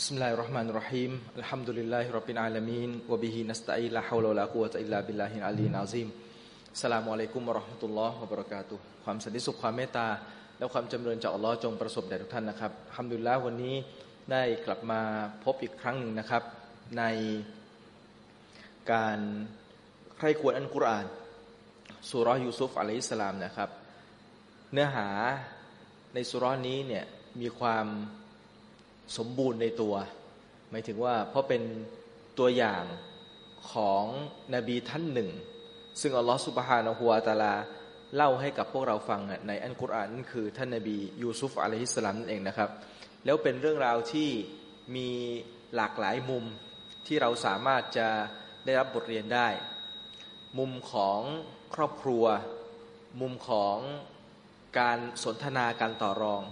بسم الله الرحمن الرحيم الحمد لله رب العالمين وبه نستعين لا حول ولا قوة إلا بالله العلي العظيم السلام عليكم ورحمة الله وبركاته ความสันติสุขความเมตตา และความจำเริญจากอัลลอฮ์จงประสบแด่ทุกท่านนะครับฮามดุลลาวันนี้ได้กลับมาพบอีกครั้งหนึ่งนะครับ ในการใครควรอันกุรอานสุรยูซุฟอะลัยสลามนะครับ เนื้อหาในสุรนี้เนี่ยมีความ สมบูรณ์ในตัว หมายถึงว่าเพราะเป็นตัวอย่างของนบีท่านหนึ่ง ซึ่งอัลลอฮฺสุบฮานะฮูวาตาลาเล่าให้กับพวกเราฟังในอันกุรอานนั่นคือ ท่านนบียูซุฟอะลัยฮิสสลามนั่นเองนะครับ แล้วเป็นเรื่องราวที่มีหลากหลายมุมที่เราสามารถจะได้รับบทเรียนได้ มุมของครอบครัว มุมของการสนทนาการต่อรอง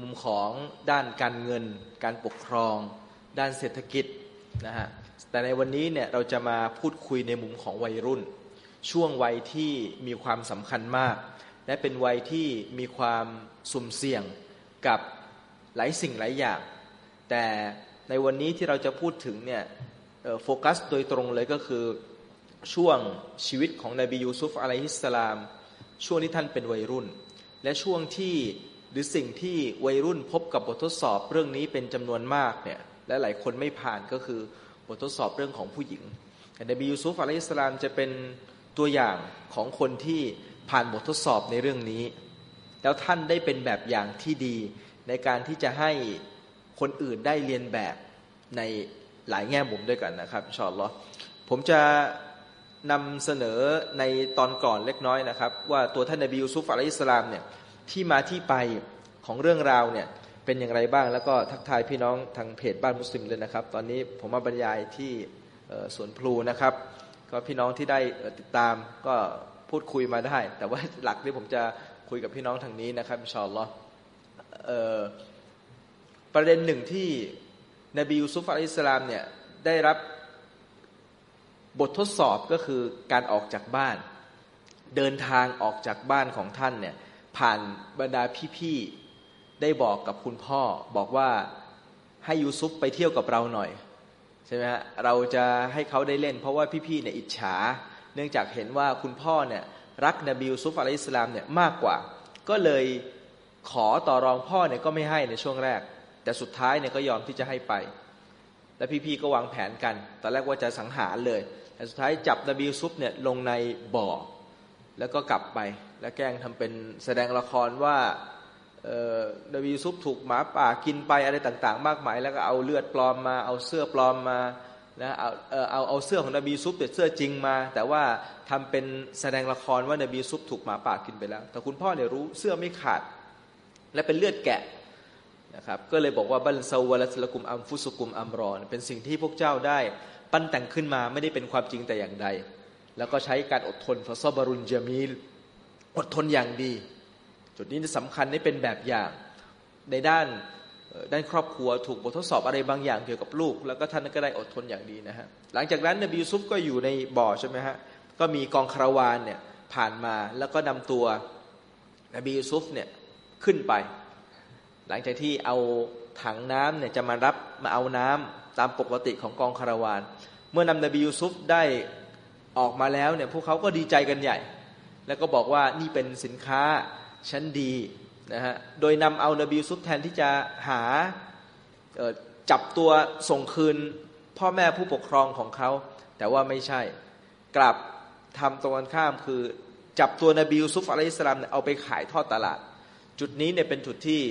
มุมของด้านการเงิน การปกครอง ด้านเศรษฐกิจนะฮะแต่ในวันนี้เนี่ยเราจะมาพูดคุยในมุมของวัยรุ่น ช่วงวัยที่มีความสำคัญมาก และเป็นวัยที่มีความสุ่มเสี่ยงกับหลายสิ่งหลายอย่าง แต่ในวันนี้ที่เราจะพูดถึงเนี่ยโฟกัสโดยตรงเลยก็คือช่วงชีวิตของนบียูซุฟอะลัยฮิสสลาม ช่วงที่ท่านเป็นวัยรุ่น และช่วงที่ หรือสิ่งที่วัยรุ่นพบกับบททดสอบเรื่องนี้เป็นจำนวนมากเนี่ยและหลายคนไม่ผ่านก็คือบททดสอบเรื่องของผู้หญิงนบียูซุฟอะลัยฮิสลามจะเป็นตัวอย่างของคนที่ผ่านบททดสอบในเรื่องนี้ แล้วท่านได้เป็นแบบอย่างที่ดีในการที่จะให้คนอื่นได้เรียนแบบในหลายแง่มุมด้วยกันนะครับชอลลอผมจะนำเสนอในตอนก่อนเล็กน้อยนะครับ ว่าตัวท่านนบียูซุฟอะลัยฮิสลามเนี่ย ที่มาที่ไปของเรื่องราวเนี่ยเป็นอย่างไรบ้าง แล้วก็ทักทายพี่น้องทางเพจบ้านมุสลิมเลยนะครับ ตอนนี้ผมมาบรรยายที่สวนพลูนะครับ ก็พี่น้องที่ได้ติดตามก็พูดคุยมาได้ แต่ว่าหลักที่ผมจะคุยกับพี่น้องทางนี้นะครับชอลลอประเด็นหนึ่งที่นบียูซุฟอะลัยสลามเนี่ยได้รับบททดสอบก็คือการออกจากบ้าน เดินทางออกจากบ้านของท่านเนี่ย ผ่านบรรดาพี่ๆได้บอกกับคุณพ่อ บอกว่าให้ยูซุฟไปเที่ยวกับเราหน่อยใช่ไหมฮะเราจะให้เขาได้เล่น เพราะว่าพี่ๆเนี่ยอิจฉา เนื่องจากเห็นว่าคุณพ่อเนี่ยรักนบียูซุฟอะลัยสลามเนี่ยมากกว่า ก็เลยขอต่อรองพ่อเนี่ยก็ไม่ให้ในช่วงแรก แต่สุดท้ายเนี่ยก็ยอมที่จะให้ไป และพี่ๆก็วางแผนกัน ตอนแรกว่าจะสังหารเลย แต่สุดท้ายจับนบียูซุฟเนี่ยลงในบ่อ แล้วก็กลับไปและแกล้งทำเป็นแสดงละครว่าเดวีซุปถูกหมาป่ากินไปอะไรต่าง ๆ มากมาย แล้วก็เอาเลือดปลอมมา เอาเสื้อปลอมมานะเอาเอาเอาเสื้อของนบีซุปเป็นเสื้อจริงมา แต่ว่าทำเป็นแสดงละครว่านบีซุปถูกหมาป่ากินไปแล้ว แต่คุณพ่อเนี่ยรู้เสื้อไม่ขาด และเป็นเลือดแกะนะครับก็เลยบอกว่าบัลซาวลัสลกุมอัมฟุสกุมอัมรอน เป็นสิ่งที่พวกเจ้าได้ปั้นแต่งขึ้นมาไม่ได้เป็นความจริงแต่อย่างใด แล้วก็ใช้การอดทนฟาซอบารุนจามีลอดทนอย่างดี จุดนี้สำคัญนี่เป็นแบบอย่างในด้านด้านครอบครัวถูกบททดสอบอะไรบางอย่างเกี่ยวกับลูก แล้วก็ท่านก็ได้อดทนอย่างดีนะฮะหลังจากนั้นนบียูซุฟก็อยู่ในบ่อใช่ไหมฮะก็มีกองคาราวานเนี่ยผ่านมาแล้วก็นำตัวนบียูซุฟเนี่ยขึ้นไป หลังจากที่เอาถังน้ำเนี่ยจะมารับมาเอาน้ำตามปกติของกองคาราวาน เมื่อนำนบียูซุฟได้ ออกมาแล้วเนี่ยพวกเขาก็ดีใจกันใหญ่ แล้วก็บอกว่านี่เป็นสินค้าชั้นดีนะฮะโดยนำเอานบีซุปแทนที่จะหาจับตัวส่งคืนพ่อแม่ผู้ปกครองของเขา แต่ว่าไม่ใช่กลับทำตรงกันข้ามคือจับตัวนบียูซุฟอะลัยสลามเอาไปขายทอดตลาด จุดนี้เนี่ยเป็นจุดที่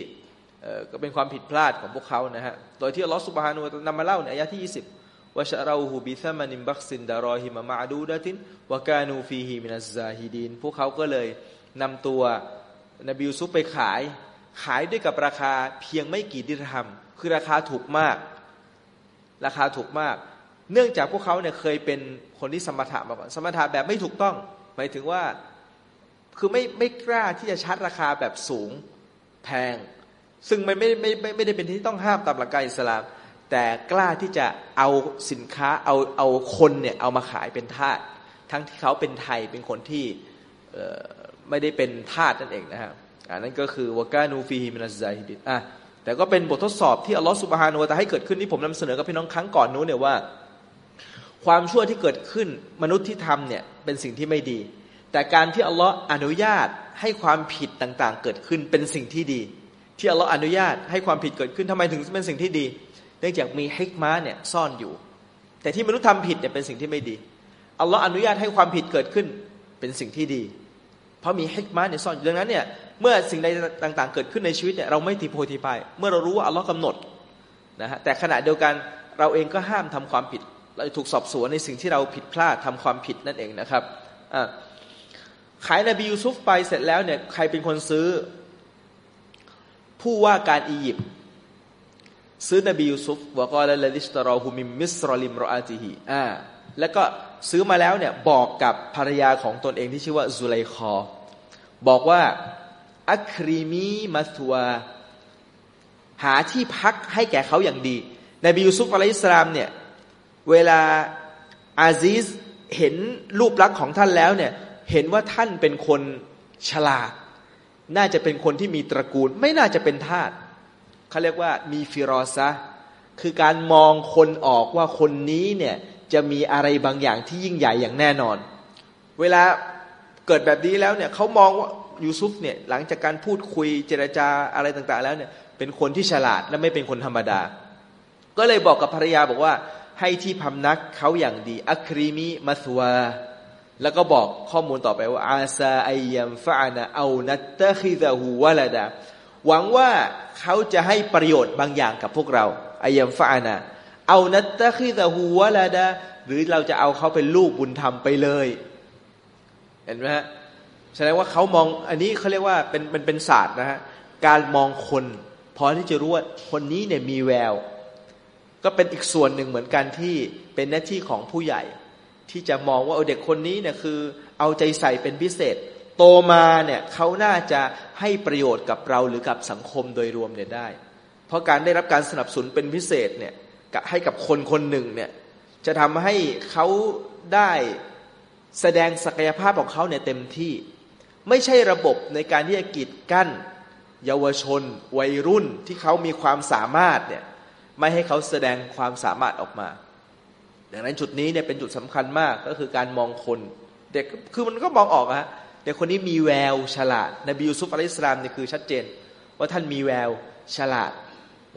ก็เป็นความผิดพลาดของพวกเขานะฮะ โดยที่อัลลอฮฺสุบฮานุนำมาเล่าในอายะที่ 20 วชราหูบิซามานิมบักซินดารอฮิมะมาดูดะตินวกานูฟีฮิมินัสซาฮิดีนพวกเขาก็เลยนำตัวนบียูซุปไปขาย ขายด้วยกับราคาเพียงไม่กี่ดิรฮัมคือราคาถูกมาก ราคาถูกมาก เนื่องจากพวกเขาเนี่ยเคยเป็นคนที่สมถะมาก่อนสมถะแบบไม่ถูกต้อง หมายถึงว่าคือไม่ไม่กล้าที่จะชัดราคาแบบสูงแพง ซึ่งไม่ไม่ไม่ไม่ได้เป็นที่ต้องห้ามตามหลักการอิสลาม แต่กล้าที่จะเอาสินค้าเอาเอาคนเนี่ยเอามาขายเป็นทาสทั้งที่เขาเป็นไทยเป็นคนที่ไม่ได้เป็นทาสนั่นเองนะฮะอันนั้นก็คือวากานูฟีฮิมินัสไซฮิบิดอะแต่ก็เป็นบททดสอบที่อัลลอฮฺสุบฮานุวะตาให้เกิดขึ้นที่ผมนำเสนอกับพี่น้องครั้งก่อนนู้นเนี่ยว่า ความชั่วที่เกิดขึ้นมนุษย์ที่ทำเนี่ยเป็นสิ่งที่ไม่ดี แต่การที่อัลลอฮฺอนุญาตให้ความผิดต่างๆ เกิดขึ้นเป็นสิ่งที่ดี ที่อัลลอฮฺอนุญาตให้ความผิดเกิดขึ้นทำไมถึงเป็นสิ่งที่ดี เนื่องจากมีฮิกมาเนี่ยซ่อนอยู่ แต่ที่มนุษย์ทำผิดเนี่ยเป็นสิ่งที่ไม่ดีอัลลอฮฺอนุญาตให้ความผิดเกิดขึ้นเป็นสิ่งที่ดี เพราะมีฮิกมาเนี่ยซ่อนอยู่ดังนั้นเนี่ยเมื่อสิ่งใดต่างๆ เกิดขึ้นในชีวิตเนี่ยเราไม่ตีโพธิพายเมื่อเรารู้ว่าอัลลอฮ์กำหนดนะฮะแต่ขณะเดียวกันเราเองก็ห้ามทำความผิด เราถูกสอบสวนในสิ่งที่เราผิดพลาดทำความผิดนั่นเองนะครับขายนบียูซุฟไปเสร็จแล้วเนี่ยใครเป็นคนซื้อ ผู้ว่าการอียิปต์ ซื้อนบียูซุฟบอกว่าالذي اشتراه من مصر لامرأتهอ่าแล้วก็ซื้อมาแล้วเนี่ยบอกกับภรรยาของตนเองที่ชื่อว่าซุไลคอ บอกว่าأكرمي مثواهหาที่พักให้แก่เขาอย่างดีนบียูซุฟعليه السلامเนี่ยเวลาอาซิสเห็นรูปลักษณ์ของท่านแล้วเนี่ยเห็นว่าท่านเป็นคนฉลาด น่าจะเป็นคนที่มีตระกูล ไม่น่าจะเป็นทาส เขาเรียกว่ามีฟิรอซะคือการมองคนออกว่าคนนี้เนี่ยจะมีอะไรบางอย่างที่ยิ่งใหญ่อย่างแน่นอน เวลาเกิดแบบนี้แล้วเนี่ยเขามองว่ายูซุฟเนี่ยหลังจากการพูดคุยเจรจาอะไรต่างๆ แล้วเนี่ยเป็นคนที่ฉลาดและไม่เป็นคนธรรมดา ก็เลยบอกกับภรรยาบอกว่าให้ที่พำนักเขาอย่างดี อัครีมีมัสวา แล้วก็บอกข้อมูลต่อไปว่าอาซาไอยัมฟานะเอานัตตะคิดะฮูวะละดา หวังว่าเขาจะให้ประโยชน์บางอย่างกับพวกเราไอยัมฟานะเอานัตตะคิดะฮูวละดาหรือเราจะเอาเขาเป็นลูกบุญธรรมไปเลย เห็นไหมฮะแสดงว่าเขามองอันนี้เขาเรียกว่าเป็นเป็นเป็นศาสตร์นะฮะการมองคนพอที่จะรู้ว่าคนนี้เนี่ยมีแวว ก็เป็นอีกส่วนหนึ่งเหมือนกันที่เป็นหน้าที่ของผู้ใหญ่ ที่จะมองว่าเด็กคนนี้เนี่ยคือ เอาใจใส่เป็นพิเศษ โตมาเนี่ยเขาน่าจะให้ประโยชน์กับเราหรือกับสังคมโดยรวมเนี่ยได้ เพราะการได้รับการสนับสนุนเป็นพิเศษเนี่ยให้กับคนคนหนึ่งเนี่ยจะทำให้เขาได้แสดงศักยภาพของเขาเนี่ยเต็มที่ ไม่ใช่ระบบในการที่จะกีดกั้น เยาวชน วัยรุ่นที่เขามีความสามารถเนี่ยไม่ให้เขาแสดงความสามารถออกมา ดังนั้นจุดนี้เนี่ยเป็นจุดสำคัญมากก็คือการมองคน เด็กคือมันก็มองออกฮะ ด็กคนนี้มีแววฉลาด นบียูซุฟอะลัยสลามเนี่ยคือชัดเจน ว่าท่านมีแววฉลาด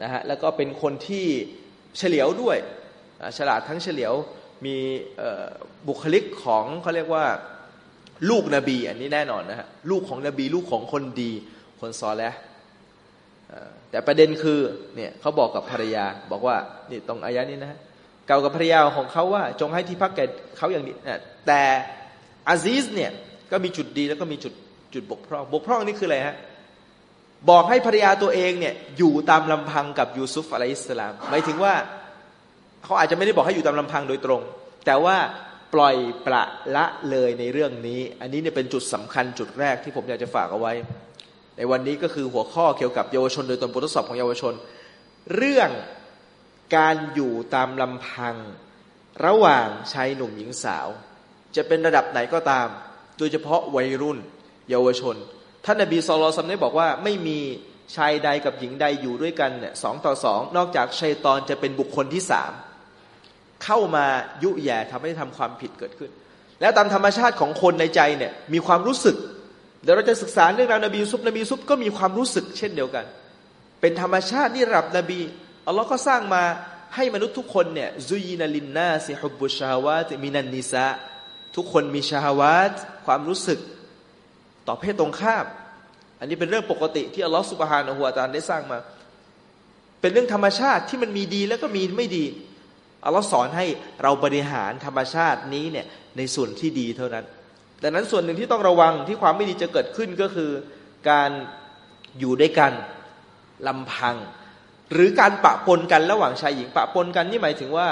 นะฮะแล้วก็เป็นคนที่เฉลียวด้วยฉลาดทั้งเฉลียวมีบุคลิกของเขาเรียกว่าลูกนบี อันนี้แน่นอนนะฮะลูกของนบีลูกของคนดีคนซอแล้วแต่ประเด็นคือเนี่ยเขาบอกกับภรรยาบอกว่านี่ตรงอายะนี้นะฮะเก่ากับภรรยาของเขาว่าจงให้ที่พักแก่เขาอย่างนี้แต่อาซิสเนี่ย ก็มีจุดดีแล้วก็มีจุดจุดบกพร่องบกพร่องนี่คืออะไรฮะบอกให้ภรรยาตัวเองเนี่ยอยู่ตามลำพังกับยูซุฟอะลัยฮิสลามหมายถึงว่าเขาอาจจะไม่ได้บอกให้อยู่ตามลำพังโดยตรง แต่ว่าปล่อยปละละเลยในเรื่องนี้ อันนี้เนี่ยเป็นจุดสำคัญจุดแรกที่ผมอยากจะฝากเอาไว้ ในวันนี้ก็คือหัวข้อเกี่ยวกับเยาวชน โดยตนบททดสอบของเยาวชน เรื่องการอยู่ตามลำพัง ระหว่างชายหนุ่มหญิงสาว จะเป็นระดับไหนก็ตาม โดยเฉพาะวัยรุ่น เยาวชน ท่านนบีสุลต่านได้บอกว่าไม่มีชายใดกับหญิงใดอยู่ด้วยกันเนี่ยสองต่อสองนอกจากชัยตอนจะเป็นบุคคลที่สามเข้ามายุแย่ทำให้ทำความผิดเกิดขึ้น แล้วตามธรรมชาติของคนในใจเนี่ยมีความรู้สึกเดี๋ยวเราจะศึกษาเรื่องราวนบีซุปนบีซุปก็มีความรู้สึกเช่นเดียวกัน เป็นธรรมชาตินี่รับนบีอัลลอฮ์ก็สร้างมาให้มนุษย์ทุกคนเนี่ยซุยนาลินนาสิฮุบุชาวาตมินันนิซาทุกคนมีชาวาต ความรู้สึกต่อเพศตรงข้าม อันนี้เป็นเรื่องปกติที่อัลลอฮ์สุบฮานะฮัวาตาได้สร้างมา เป็นเรื่องธรรมชาติที่มันมีดีแล้วก็มีไม่ดีอัลลอฮ์สอนให้เราบริหารธรรมชาตินี้เนี่ยในส่วนที่ดีเท่านั้น ดังนั้นส่วนหนึ่งที่ต้องระวังที่ความไม่ดีจะเกิดขึ้นก็คือการอยู่ด้วยกันลำพัง หรือการปะปนกันระหว่างชายหญิงปะปนกันนี่หมายถึงว่า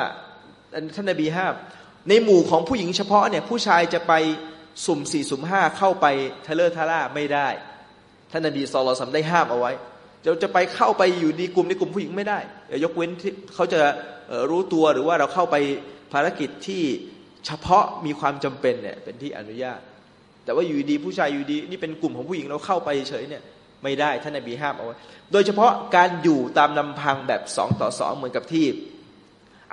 ท่านนบีห้ามในหมู่ของผู้หญิงเฉพาะเนี่ยผู้ชายจะไป สุ่มสี่สุ่มห้าเข้าไปทะเลทะล่าไม่ได้ ท่านนบีซอลสัมได้ห้ามเอาไว้จะจะไปเข้าไปอยู่ดีกลุ่มในกลุ่มผู้หญิงไม่ได้ ยกเว้นที่เขาจะรู้ตัวหรือว่าเราเข้าไปภารกิจที่เฉพาะมีความจำเป็นเนี่ยเป็นที่อนุญาต แต่ว่าอยู่ดีผู้ชายอยู่ดีนี่เป็นกลุ่มของผู้หญิงเราเข้าไปเฉยเนี่ยไม่ได้ท่านนบีห้ามเอาไว้ โดยเฉพาะการอยู่ตามลำพังแบบสองต่อสองเหมือนกับที่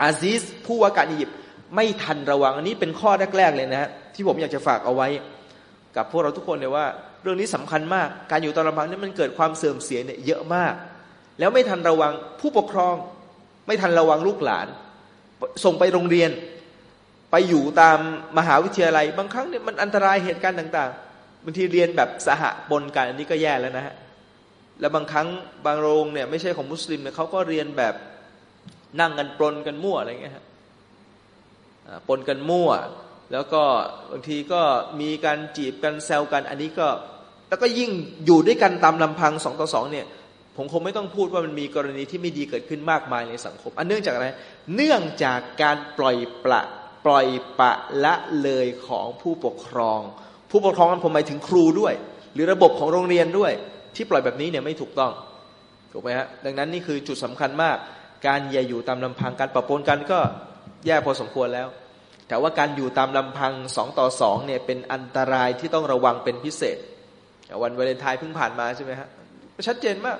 อาซิสผู้ว่าการอียิปต์ ไม่ทันระวังอันนี้เป็นข้อแรกๆเลยนะฮะที่ผมอยากจะฝากเอาไว้ กับพวกเราทุกคนเลยว่า เรื่องนี้สำคัญมาก การอยู่ตามลำพังนี่มันเกิดความเสื่อมเสียเนี่ยเยอะมาก แล้วไม่ทันระวังผู้ปกครอง ไม่ทันระวังลูกหลาน ส่งไปโรงเรียน ไปอยู่ตามมหาวิทยาลัย บางครั้งเนี่ยมันอันตรายเหตุการณ์ต่างๆบางทีเรียนแบบสหปนกันอันนี้ก็แย่แล้วนะฮะแล้วบางครั้งบางโรงเนี่ยไม่ใช่ของมุสลิมเนี่ยเขาก็เรียนแบบนั่งกันปนกันมั่วอะไรเงี้ยฮะ ปนกันมั่ว แล้วก็บางทีก็มีการจีบกันแซวกัน อันนี้ก็แล้วก็ยิ่งอยู่ด้วยกันตามลำพังสองต่อสองเนี่ยผมคงไม่ต้องพูดว่ามันมีกรณีที่ไม่ดีเกิดขึ้นมากมายในสังคม อันเนื่องจากอะไร เนื่องจากการปล่อยปละปล่อยปะละเลยของผู้ปกครอง ผู้ปกครองนั้นผมหมายถึงครูด้วย หรือระบบของโรงเรียนด้วย ที่ปล่อยแบบนี้เนี่ยไม่ถูกต้องถูกไหมฮะดังนั้นนี่คือจุดสำคัญมาก การอย่าอยู่ตามลำพังการปะปนกันก็ แย่พอสมควรแล้ว แต่ว่าการอยู่ตามลำพังสองต่อสองเนี่ยเป็นอันตรายที่ต้องระวังเป็นพิเศษ วันวาเลนไทน์เพิ่งผ่านมาใช่ไหมฮะชัดเจนมาก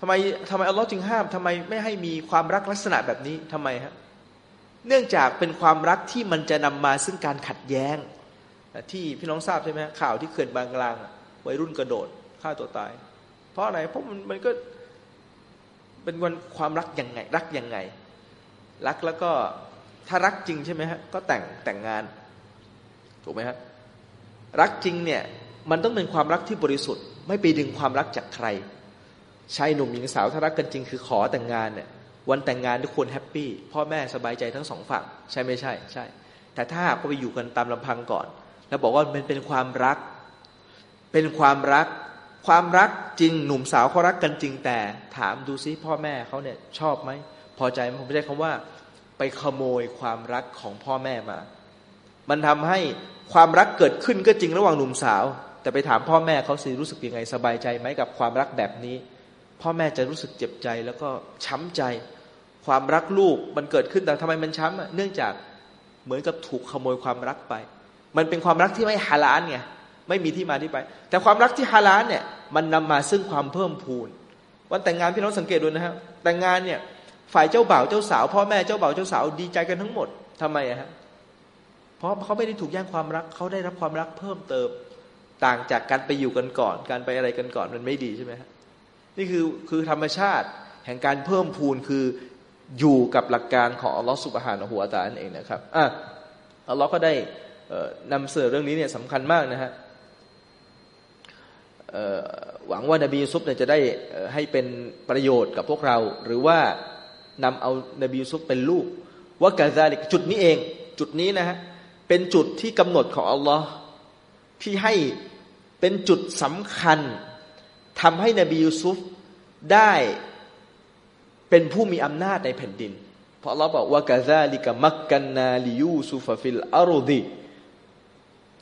ทำไมทำไมอัลลอฮ์จึงห้ามทำไมไม่ให้มีความรักลักษณะแบบนี้ทำไมฮะเนื่องจากเป็นความรักที่มันจะนำมาซึ่งการขัดแย้ง ที่พี่น้องทราบใช่ไหมข่าวที่เขื่อนบางกลางวัยรุ่นกระโดดฆ่าตัวตาย เพราะอะไรเพราะมันมันก็เป็นวันความรักยังไง รักยังไง รักแล้วก็ถ้ารักจริงใช่ไหมฮะก็แต่งแต่งงานถูกไหมฮะรักจริงเนี่ยมันต้องเป็นความรักที่บริสุทธิ์ ไม่ไปดึงความรักจากใครชายหนุ่มหญิงสาวถ้ารักกันจริงคือขอแต่งงานเนี่ยวันแต่งงานทุกคนแฮปปี้พ่อแม่สบายใจทั้งสองฝั่ง ใช่ไม่ใช่ ใช่ แต่ถ้าหากไปอยู่กันตามลำพังก่อน แล้วบอกว่ามันเป็นความรัก เป็นความรัก ความรักจริงหนุ่มสาวเขารักกันจริงแต่ถามดูซิพ่อแม่เขาเนี่ยชอบไหม พอใจผมไม่ใช่คำว่า ไปขโมยความรักของพ่อแม่มา มันทำให้ความรักเกิดขึ้นก็จริงระหว่างหนุ่มสาว แต่ไปถามพ่อแม่เขาสิรู้สึกยังไงสบายใจไหมกับความรักแบบนี้ พ่อแม่จะรู้สึกเจ็บใจแล้วก็ช้ำใจ ความรักลูกมันเกิดขึ้นแต่ทำไมมันช้ำเนื่องจากเหมือนกับถูกขโมยความรักไป มันเป็นความรักที่ไม่ฮาลาลไงไม่มีที่มาที่ไป แต่ความรักที่ฮาลาลเนี่ยมันนำมาซึ่งความเพิ่มพูน วันแต่งงานพี่น้องสังเกตดูนะครับแต่งงานเนี่ย ฝ่ายเจ้าบ่าวเจ้าสาวพ่อแม่เจ้าบ่าวเจ้าสาวดีใจกันทั้งหมดทำไมอะฮะเพราะเขาไม่ได้ถูกแย่งความรักเขาได้รับความรักเพิ่มเติมต่างจากการไปอยู่กันก่อน การไปอะไรกันก่อนมันไม่ดีใช่ไหมฮะนี่คือคือธรรมชาติแห่งการเพิ่มพูนคืออยู่กับหลักการของอัลลอฮฺสุบฮานะหัวตาเองนะครับอะอัลลอฮ์ก็ได้นำเสนอเรื่องนี้เนี่ยสำคัญมากนะฮะหวังว่านบีซุปเนี่ยจะได้ให้เป็นประโยชน์กับพวกเรา หรือว่า นำเอานบียูซุปเป็นลูกว่ากาซาลิกจุดนี้เอง จุดนี้นะฮะเป็นจุดที่กำหนดของอัลลอฮ์ที่ให้เป็นจุดสำคัญทำให้นบียูซุฟได้เป็นผู้มีอำนาจในแผ่นดิน เพราะเราบอกว่าكذلك مكنا ليوسف في الأرض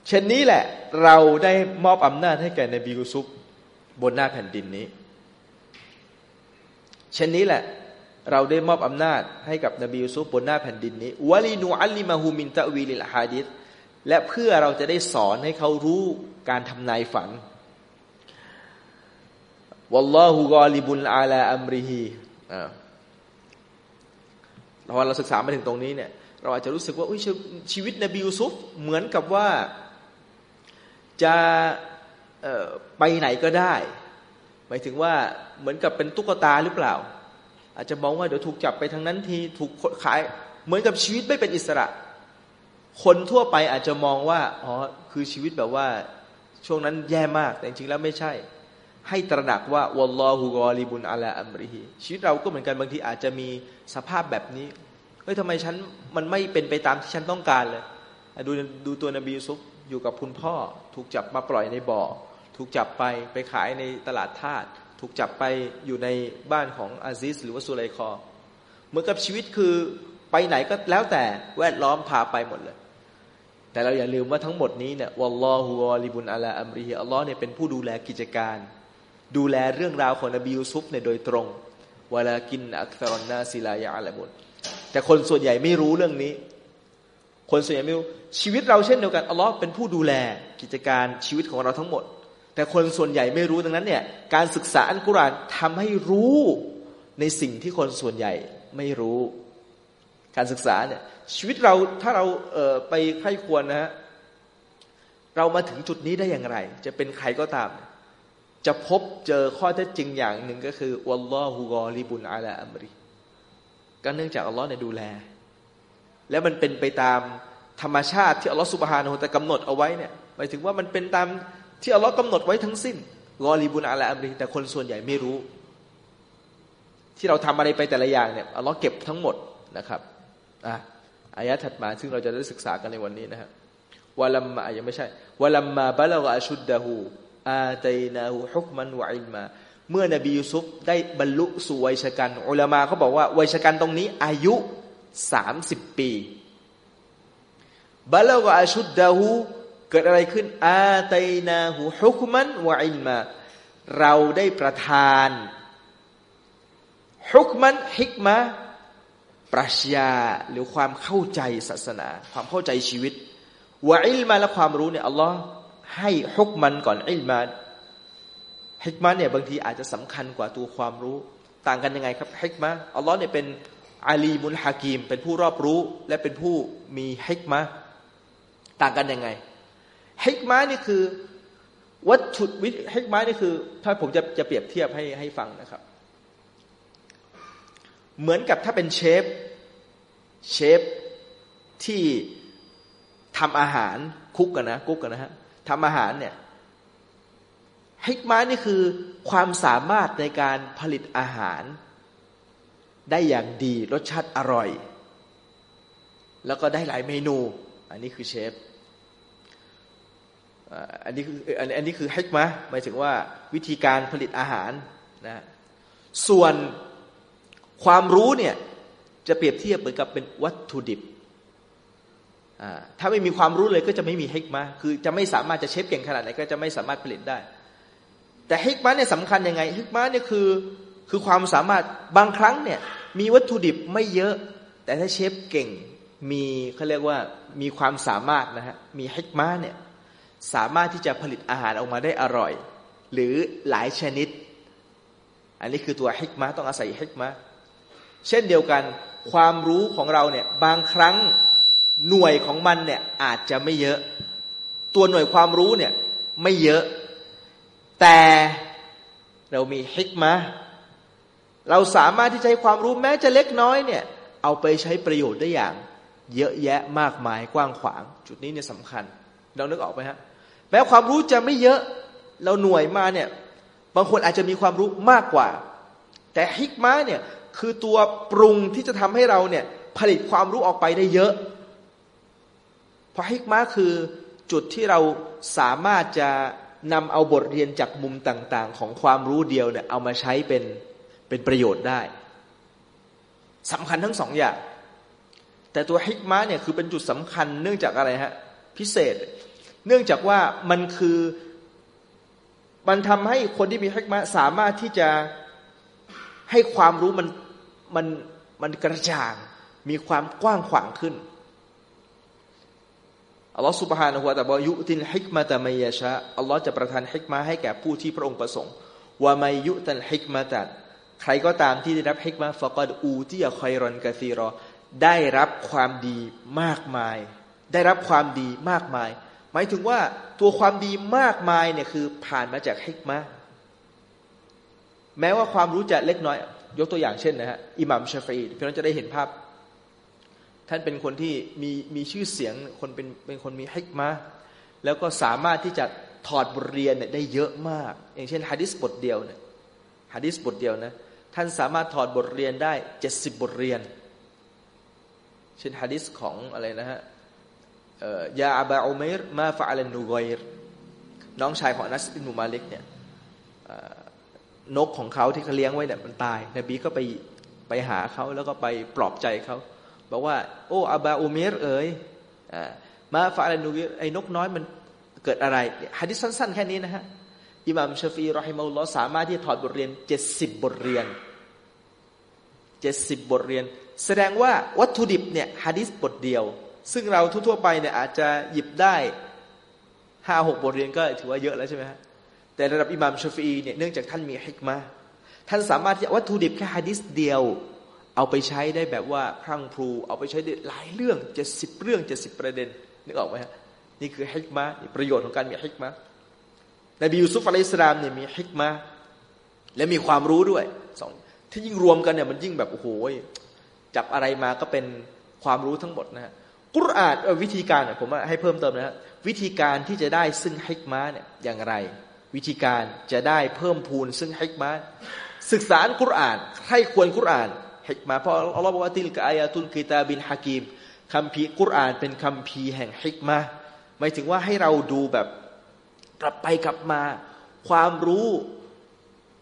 เช่นนี้แหละเราได้มอบอำนาจให้แก่นบียูซุฟบนหน้าแผ่นดินนี้ เช่นนี้แหละ เราได้มอบอำนาจให้กับนบียูซุฟบนหน้าแผ่นดินนี้ولنعلمه من تأويل الأحاديثและเพื่อเราจะได้สอนให้เขารู้การทำนายฝันวัลลอฮุกอลิบุลอาลาอัมริฮีเราเราศึกษามาถึงตรงนี้เนี่ย เราอาจจะรู้สึกว่าชีวิตนบียูซุฟเหมือนกับว่าจะไปไหนก็ได้ หมายถึงว่าเหมือนกับเป็นตุ๊กตาหรือเปล่า อาจจะมองว่าเดี๋ยวถูกจับไปทางนั้นทีถูกขายเหมือนกับชีวิตไม่เป็นอิสระ คนทั่วไปอาจจะมองว่าอ๋อคือชีวิตแบบว่าช่วงนั้นแย่มากแต่จริงๆแล้วไม่ใช่ ให้ตระหนักว่าวัลลอฮุกอลิบุนอัลาอัมริฮีชีวิตเราก็เหมือนกันบางทีอาจจะมีสภาพแบบนี้เฮ้ยทำไมฉันมันไม่เป็นไปตามที่ฉันต้องการเลยดูดูตัวนบีซุฟอยู่กับคุณพ่อ ถูกจับมาปล่อยในบ่อ ถูกจับไปไปขายในตลาดทาส ถูกจับไปอยู่ในบ้านของอาซิสหรือว่าสุไลคอเหมือนกับชีวิตคือไปไหนก็แล้วแต่แวดล้อมพาไปหมดเลย แต่เราอย่าลืมว่าทั้งหมดนี้เนี่ยวัลลอฮุวอลิบุนอัลาอัมริฮีอัลลอฮ์เนี่ยเป็นผู้ดูแลกิจการ ดูแลเรื่องราวของนบียูซุฟเนี่ยโดยตรงเวลากินอักษรนาศิลายาอะไรบุญแต่คนส่วนใหญ่ไม่รู้เรื่องนี้ คนส่วนใหญ่ไม่รู้ชีวิตเราเช่นเดียวกันอัลลอฮ์เป็นผู้ดูแลกิจการชีวิตของเราทั้งหมด แต่คนส่วนใหญ่ไม่รู้ดังนั้นเนี่ยการศึกษาอัลกุรอานทำให้รู้ในสิ่งที่คนส่วนใหญ่ไม่รู้ การศึกษาเนี่ยชีวิตเราถ้าเราเไปใคร่ควรนะฮะเรามาถึงจุดนี้ได้อย่างไร จะเป็นใครก็ตาม จะพบเจอข้อเท็จจริงอย่างหนึ่งก็คือวัลลอฮุกอลิบุนอาลาอัมรีก็เนื่องจากอัลลอฮ์เนี่ยดูแล และมันเป็นไปตามธรรมชาติที่อัลลอฮ์สุบฮานะฮูแต่กำหนดเอาไว้เนี่ยหมายถึงว่ามันเป็นตาม ที่อัลลอฮ์กำหนดไว้ทั้งสิ้นกอลีบุนอาลาอัมรีแต่คนส่วนใหญ่ไม่รู้ ที่เราทำอะไรไปแต่ละอย่างเนี่ยอัลลอฮ์เก็บทั้งหมดนะครับอะอายะถัดมาซึ่งเราจะได้ศึกษากันในวันนี้นะครับวะลัมมายังไม่ใช่วะลัมมาบะลกอชุดดะฮูอาตัยนาหูฮุกมันวะอิลมา เมื่อนบียูซุฟได้บรรลุสู่วัยชกันอุลามาเขาบอกว่าวัยชกันตรงนี้อายุสามสิบปีบะลกอชุดดะฮู เกิดอะไรขึ้น อาตัยนาหูฮุกมันวะอิลมา เราได้ประทานฮุกมันฮิกมาปรัชญาหรือความเข้าใจศาสนา ความเข้าใจชีวิตวะอิลมาและความรู้เนี่ยอัลลอฮ์ให้ฮุกมันก่อนอิลมาฮิกมาเนี่ยบางทีอาจจะสำคัญกว่าตัวความรู้ ต่างกันยังไงครับฮิกมาอัลลอฮ์เนี่ยเป็นอาลีมุลฮากีม เป็นผู้รอบรู้และเป็นผู้มีฮิกมาต่างกันยังไง ฮิกมานี่คือวัตถุวิฮิกมานี่คือ ถ้าผมจะจะเปรียบเทียบให้ให้ฟังนะครับ เหมือนกับถ้าเป็นเชฟเชฟที่ทำอาหารคุกกันนะคุกกันนะฮะทำอาหารเนี่ยฮิกมานี่คือความสามารถในการผลิตอาหาร ได้อย่างดีรสชาติอร่อย แล้วก็ได้หลายเมนู อันนี้คือเชฟ อันนี้คืออันนี้คือฮิกมาหมายถึงว่าวิธีการผลิตอาหารนะส่วนความรู้เนี่ยจะเปรียบเทียบเหมือนกับเป็นวัตถุดิบถ้าไม่มีความรู้เลยก็จะไม่มีฮิกมาคือจะไม่สามารถจะเชฟเก่งขนาดไหนก็จะไม่สามารถผลิตได้ แต่ฮิกมาเนี่ยสำคัญยังไงฮิกมาเนี่ยคือคือความสามารถบางครั้งเนี่ยมีวัตถุดิบไม่เยอะ แต่ถ้าเชฟเก่งมีเขาเรียกว่ามีความสามารถนะฮะมีฮิกมาเนี่ย สามารถที่จะผลิตอาหารออกมาได้อร่อย หรือหลายชนิด อันนี้คือตัวฮิกมาต้องอาศัยฮิกมาเช่นเดียวกันความรู้ของเราเนี่ยบางครั้งหน่วยของมันเนี่ยอาจจะไม่เยอะ ตัวหน่วยความรู้เนี่ยไม่เยอะ แต่เรามีฮิกมาเราสามารถที่จะใช้ความรู้แม้จะเล็กน้อยเนี่ยเอาไปใช้ประโยชน์ได้อย่าง เยอะแยะมากมายกว้างขวาง จุดนี้เนี่ยสำคัญเรานึกออกไหมฮะ แม้ความรู้จะไม่เยอะเราหน่วยมาเนี่ยบางคนอาจจะมีความรู้มากกว่า แต่ฮิกมาเนี่ยคือตัวปรุงที่จะทำให้เราเนี่ยผลิตความรู้ออกไปได้เยอะ เพราะฮิกมาคือจุดที่เราสามารถจะนำเอาบทเรียนจากมุมต่างๆ ของความรู้เดียวเนี่ยเอามาใช้เป็นเป็นประโยชน์ได้สำคัญทั้งสองอย่าง แต่ตัวฮิกมาเนี่ยคือเป็นจุดสำคัญเนื่องจากอะไรฮะพิเศษ เนื่องจากว่ามันคือมันทำให้คนที่มีฮิกมาสามารถที่จะให้ความรู้มันมันมันกระจ่าง มีความกว้างขวางขึ้นอัลลอฮฺสุบฮานะฮุวาตาบอยุตินฮิกมาตะมยชะอัลลอฮ์จะประทานฮิกมาให้แก่ผู้ที่พระองค์ประสงค์ว่าไมยุตันฮิกมาตัดใครก็ตามที่ได้รับฮิกมาฟะกอดอูที่ยคอยรอนกะซีรอได้รับความดีมากมาย ได้รับความดีมากมาย มายถึงว่าตัวความดีมากมายเนี่ยคือผ่านมาจากฮิกมาแม้ว่าความรู้จะเล็กน้อย ยกตัวอย่างเช่นนะฮะอิหมัมชาฟีพี่น้องจะได้เห็นภาพ ท่านเป็นคนที่มีมีชื่อเสียงคนเป็นเป็นคนมีฮิกมาแล้วก็สามารถที่จะถอดบทเรียนเนี่ยได้เยอะมาก อย่างเช่นฮะดิษบทเดียวเนี่ยฮะดิษบทเดียวนะท่านสามารถถอดบทเรียนได้เจ็ดสิบบทเรียน เช่นฮะดิษของอะไรนะฮะ ยาอับาอุเมรมาฟาเลนูกอยร์น้องชายของนัสอินมูมาลิกเนี่ยนกของเขาที่เขาเลี้ยงไว้เนี่ยมันตาย นบีก็ไปไปหาเขาแล้วก็ไปปลอบใจเขาบอกว่า โอ้อาบาอุเมรเอ๋ยมาฟาลนูไอ้นกน้อยมันเกิดอะไรฮะดิษสั้น ๆ แค่นี้นะฮะอิหม่ามชฟีรอฮิมาุลลอสามารถที่ถอดบทเรียนเจ็ดสิบบทเรียนเจ็ดสิบบทเรียน แสดงว่าวัตถุดิบเนี่ยฮะดิษบทเดียว ซึ่งเราทั่วๆไปเนี่ยอาจจะหยิบได้ห้าหกบทเรียนก็ถือว่าเยอะแล้วใช่ไหมฮะแต่ระดับอิหม่ามชฟีเนี่ยเนื่องจากท่านมีฮิกมาท่านสามารถที่วัตถุดิบแค่ฮะดิษเดียว เอาไปใช้ได้แบบว่าพรั่งพรูเอาไปใช้ได้หลายเรื่องเจ็ดสิบเรื่องเจ็ดสิบประเด็นนึกออกไหมฮะนี่คือฮิกมาประโยชน์ของการมีฮิกมานบียูซุฟอะลัยสลามเนี่ยมีฮิกมาและมีความรู้ด้วยสองที่ยิ่งรวมกันเนี่ยมันยิ่งแบบโอ้โหจับอะไรมาก็เป็นความรู้ทั้งหมดนะฮะ กุรอานวิธีการผมให้เพิ่มเติมนะฮะวิธีการที่จะได้ซึ่งฮิกมาเนี่ยอย่างไร วิธีการจะได้เพิ่มพูนซึ่งฮิกมาศึกษากุรอานให้ควรกุรอานฮิกมาเพราะอัลลอฮฺบอกว่าติลกอายาตุลกิตาบินฮะกีมคำพีกุรอานเป็นคำพีแห่งฮิกมาหมายถึงว่าให้เราดูแบบกลับไปกลับมา ความรู้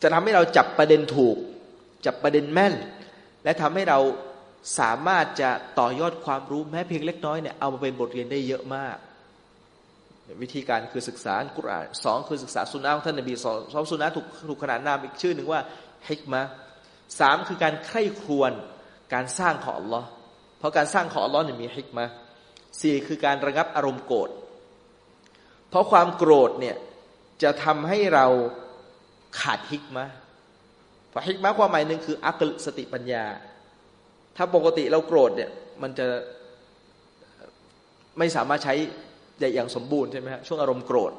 จะทำให้เราจับประเด็นถูก จับประเด็นแม่น และทำให้เรา สามารถจะต่อยอดความรู้แม้เพียงเล็กน้อยเนี่ยเอามาเป็นบทเรียนได้เยอะมาก วิธีการคือศึกษากุรอานสองคือศึกษาสุนนะของท่านนบีสองสุนนะถูกถูกขนานนามอีกชื่อหนึ่งว่าฮิกมาสามคือการใคร่ครวญการสร้างของอัลลอฮ์เพราะการสร้างของอัลลอฮ์เนี่ยมีฮิกมาสี่คือการระงับอารมณ์โกรธเพราะความโกรธเนี่ยจะทำให้เราขาดฮิกมาเพราะฮิกมาความหมายหนึ่งคืออักลสติปัญญา ถ้าปกติเราโกรธเนี่ย มันจะไม่สามารถใช้อย่างสมบูรณ์ใช่ไหมฮะช่วงอารมณ์โกรธ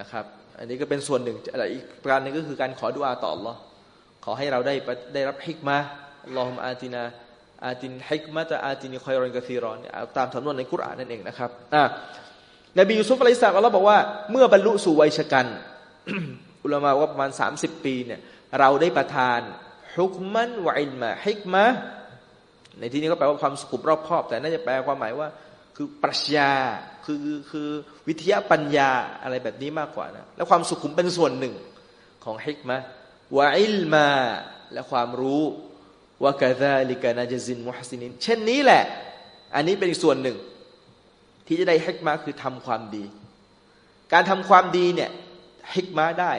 นะครับ อันนี้ก็เป็นส่วนหนึ่งอะไรอีกประการนึงก็คือการขอดุอาต่อ Allah ขอให้เราได้ได้รับฮิกมาลอฮฺอาตินาอาตินฮิกมาตะอาตินิคอยรอนกะซีรอนตามสำนวนในกุรอานนั่นเองนะครับอ่านบียูซุฟอะลัยสลามอัลลอฮ์บอกว่าเมื่อบรรลุสู่วัยชกันอุลามะว่าประมาณสามสิบปีเนี่ยเราได้ประทานฮุกมันวะอินมาฮิกมา ในที่นี้ก็แปลว่าความสุขุมรอบครอบ แต่น่าจะแปลความหมายว่า คือปรัชญาคือคือวิทยาปัญญาอะไรแบบนี้มากกว่านะแล้วความสุขุมเป็นส่วนหนึ่งของฮิกมะวะอิลมาและความรู้ว่ากาซาลิกานาจซินมุฮัสินินเช่นนี้แหละ อันนี้เป็นส่วนหนึ่ง ที่จะได้ฮิกมาคือทำความดี การทำความดีเนี่ยฮิกมาได้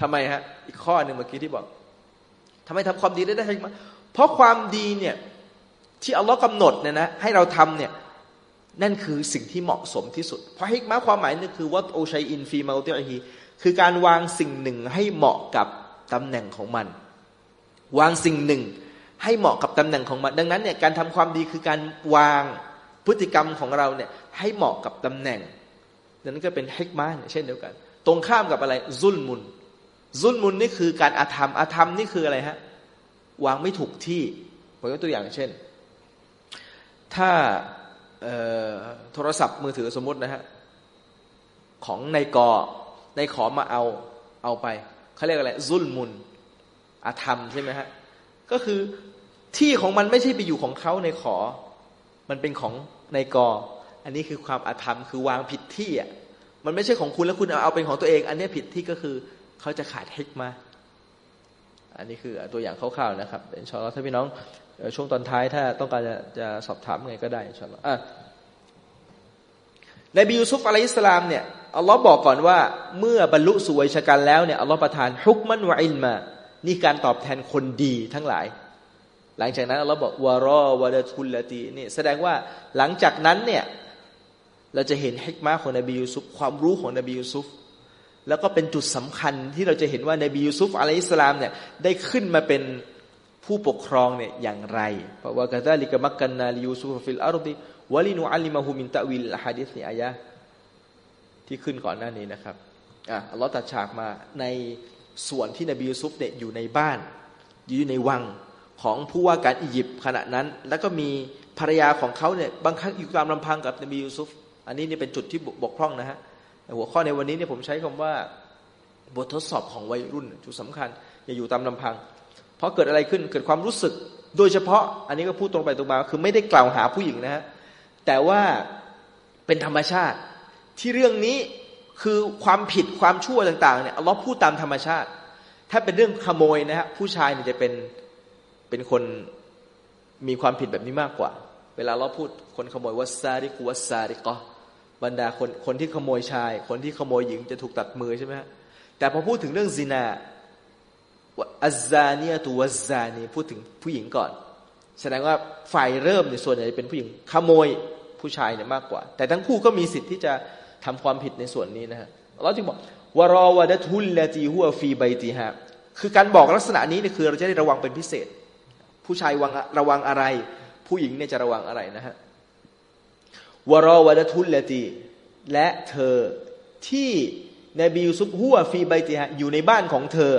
ทำไมฮะอีกข้อหนึ่งเมื่อกี้ที่บอกทำไมทำความดีได้ได้ฮิกมาเพราะความดีเนี่ย ที่อัลลอฮ์กำหนดเนี่ยนะให้เราทำเนี่ยนั่นคือสิ่งที่เหมาะสมที่สุด เพราะฮิกมาความหมายนี่คือวัตโอชัยอินฟีมาอุติฮีคือการวางสิ่งหนึ่งให้เหมาะกับตำแหน่งของมัน วางสิ่งหนึ่งให้เหมาะกับตำแหน่งของมัน ดังนั้นเนี่ยการทำความดีคือการวางพฤติกรรมของเราเนี่ยให้เหมาะกับตำแหน่งนั้นก็เป็นฮิกมาเช่นเดียวกัน ตรงข้ามกับอะไรซุลมุนซุลมุนนี่คือการอาธรรมอาธรรมนี่คืออะไรฮะวางไม่ถูกที่ผมยกตัวอย่างเช่น ถ้าโทรศัพท์มือถือสมมตินะฮะของในกอในขอมาเอาเอาไปเขาเรียกอะไรซุลมุนอาธรรมใช่ไหมฮะก็คือที่ของมันไม่ใช่ไปอยู่ของเขาในขอ มันเป็นของในกอ อันนี้คือความอาธรรมคือวางผิดที่อะมันไม่ใช่ของคุณแล้วคุณเอาเอาเป็นของตัวเอง อันนี้ผิดที่ก็คือเขาจะขาดเฮกมา อันนี้คือตัวอย่างคร่าวๆนะครับเป็นชอลถ้าพี่น้อง ช่วงตอนท้ายถ้าต้องการจะจะสอบถามไงก็ได้ชอลอะในบิยูซุฟอะลัยฮิสลามเนี่ยอัลลอฮ์บอกก่อนว่า เมื่อบรรลุสวัยชกันแล้วเนี่ยอัลลอฮ์ประทานฮุกมันวะอินมานี่การตอบแทนคนดีทั้งหลาย หลังจากนั้นเราบอกวารอวาดทุลตีนี่แสดงว่าหลังจากนั้นเนี่ยเราจะเห็นฮิกมาของนบียูซุฟความรู้ของนบียูซุฟแล้วก็เป็นจุดสำคัญที่เราจะเห็นว่านบียูซุฟอะลัยฮิสลามเนี่ยได้ขึ้นมาเป็น ผู้ปกครองเนี่ยอย่างไรเพราะว่าكذلك مكنا ليوسف في الأرض ولنعلمه من تأويل الأحاديثนี่อายะที่ขึ้นก่อนหน้านี้นะครับอะอัลลอฮ์ตัดฉากมาในส่วนที่นบียูซุฟเนี่ยอยู่ในบ้าน อยู่ในวังของผู้ว่าการอียิปต์ขณะนั้น แล้วก็มีภรรยาของเขาเนี่ยบางครั้งอยู่ตามลำพังกับนบียูซุฟอันนี้เนี่ยเป็นจุดที่บกพร่องนะฮะหัวข้อในวันนี้เนี่ยผมใช้คำว่าบททดสอบของวัยรุ่นจุดสำคัญ อย่าอยู่ตามลำพัง เพราะเกิดอะไรขึ้นเกิดความรู้สึก โดยเฉพาะอันนี้ก็พูดตรงไปตรงมาคือไม่ได้กล่าวหาผู้หญิงนะฮะแต่ว่าเป็นธรรมชาติ ที่เรื่องนี้คือความผิดความชั่วต่างๆเนี่ยเราพูดตามธรรมชาติ ถ้าเป็นเรื่องขโมยนะฮะผู้ชายเนี่ยจะเป็นเป็นคนมีความผิดแบบนี้มากกว่า เวลาเราพูดคนขโมยวัสซาริกวัสซาริกบรรดาคนคนที่ขโมยชาย คนที่ขโมยหญิงจะถูกตัดมือใช่ไหมฮะแต่พอพูดถึงเรื่องซินา อัซาเนียตัวซานีพูดถึงผู้หญิงก่อน แสดงว่าฝ่ายเริ่มในส่วนใหญ่เป็นผู้หญิงขโมยผู้ชายเนี่ยมากกว่า แต่ทั้งคู่ก็มีสิทธิ์ที่จะทำความผิดในส่วนนี้นะฮะเราจึงบอกวารอวดทุลละจีหัวฟีใบตีฮะคือการบอกลักษณะนี้เนี่ยคือเราจะได้ระวังเป็นพิเศษ ผู้ชายวังระวังอะไร ผู้หญิงเนี่ยจะระวังอะไรนะฮะวารอวดทุลละจีและเธอที่นบียูซุฟหัวฟีใบตีฮะอยู่ในบ้านของเธอ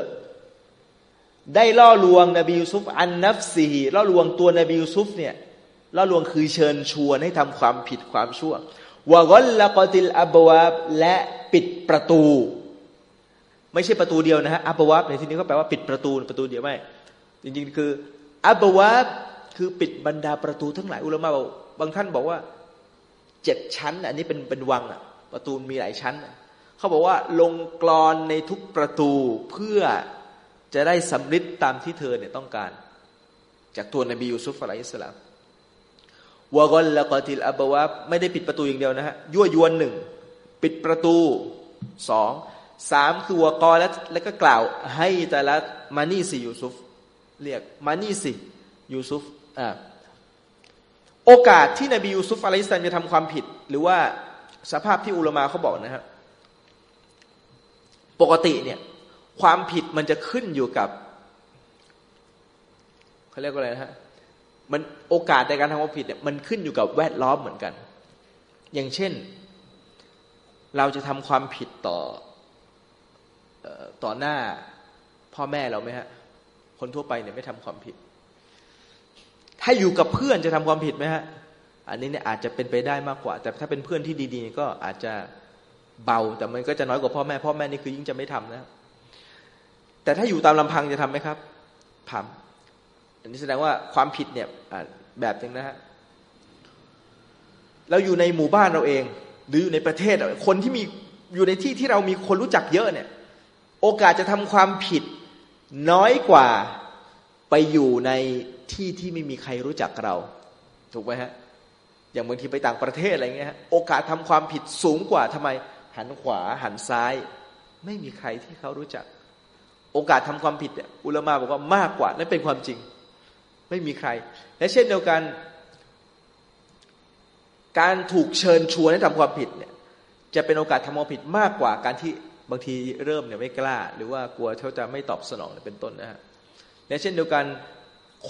ได้ล่อลวงนบียูซุฟอันนัฟซีล่อลวงตัวนบียูซุฟเนี่ยล่อลวงคือเชิญชวนให้ทำความผิดความชั่ววะกลละกติลอับวาบและปิดประตู ไม่ใช่ประตูเดียวนะฮะอับวาบในที่นี้ก็แปลว่าปิดประตูประตูเดียวไม่จริงๆ คืออับวาบคือปิดบรรดาประตูทั้งหลายอุลามะบางท่านบอกว่าเจ็ดชั้น อันนี้เป็นเป็นวังอะประตูมีหลายชั้น เขาบอกว่าลงกรอนในทุกประตูเพื่อ จะได้สำลิดตามที่เธอเนี่ยต้องการ จากตัวนบียูซุฟอะลัยฮิสลามวะกอลละกอติลอับวาไม่ได้ปิดประตูอย่างเดียวนะฮะยั่วยวนหนึ่งปิดประตูสองสามคือวะกอแล้วแล้วก็กล่าวให้แต่ละมานี่สิยูซุฟเรียกมานี่สิยูซุฟอ่าโอกาสที่นบียูซุฟอะลัยฮิสลามจะทำความผิด หรือว่าสภาพที่อุลมาเขาบอกนะฮะปกติเนี่ย ความผิดมันจะขึ้นอยู่กับเขาเรียกว่าอะไรนะฮะมันโอกาสในการทำความผิดเนี่ยมันขึ้นอยู่กับแวดล้อมเหมือนกัน อย่างเช่น เราจะทำความผิดต่อต่อหน้าพ่อแม่เราไหมฮะ คนทั่วไปเนี่ยไม่ทำความผิด ถ้าอยู่กับเพื่อนจะทำความผิดไหมฮะ อันนี้เนี่ยอาจจะเป็นไปได้มากกว่า แต่ถ้าเป็นเพื่อนที่ดี ๆ ก็อาจจะเบา แต่มันก็จะน้อยกว่าพ่อแม่ พ่อแม่นี่คือยิ่งจะไม่ทำนะ แต่ถ้าอยู่ตามลำพังจะทํำไหมครับทำอันนี้แสดงว่าความผิดเนี่ยแบบนึงนะฮะเราอยู่ในหมู่บ้านเราเอง หรืออยู่ในประเทศคนที่มีอยู่ในที่ที่เรามีคนรู้จักเยอะเนี่ย โอกาสจะทำความผิดน้อยกว่าไปอยู่ในที่ที่ไม่มีใครรู้จักเรา ถูกไหมฮะอย่างบางทีไปต่างประเทศอะไรเงี้ยโอกาสทำความผิดสูงกว่าทำไม หันขวาหันซ้าย ไม่มีใครที่เขารู้จัก โอกาสทำความผิดเนี่ยอุลมะบอกว่ามากกว่านั่นเป็นความจริง ไม่มีใคร และเช่นเดียวกัน การถูกเชิญชวนให้ทำความผิดเนี่ยจะเป็นโอกาสทำความผิดมากกว่าการที่บางทีเริ่มเนี่ยไม่กล้า หรือว่ากลัวเขาจะไม่ตอบสนองเป็นต้นนะฮะและเช่นเดียวกัน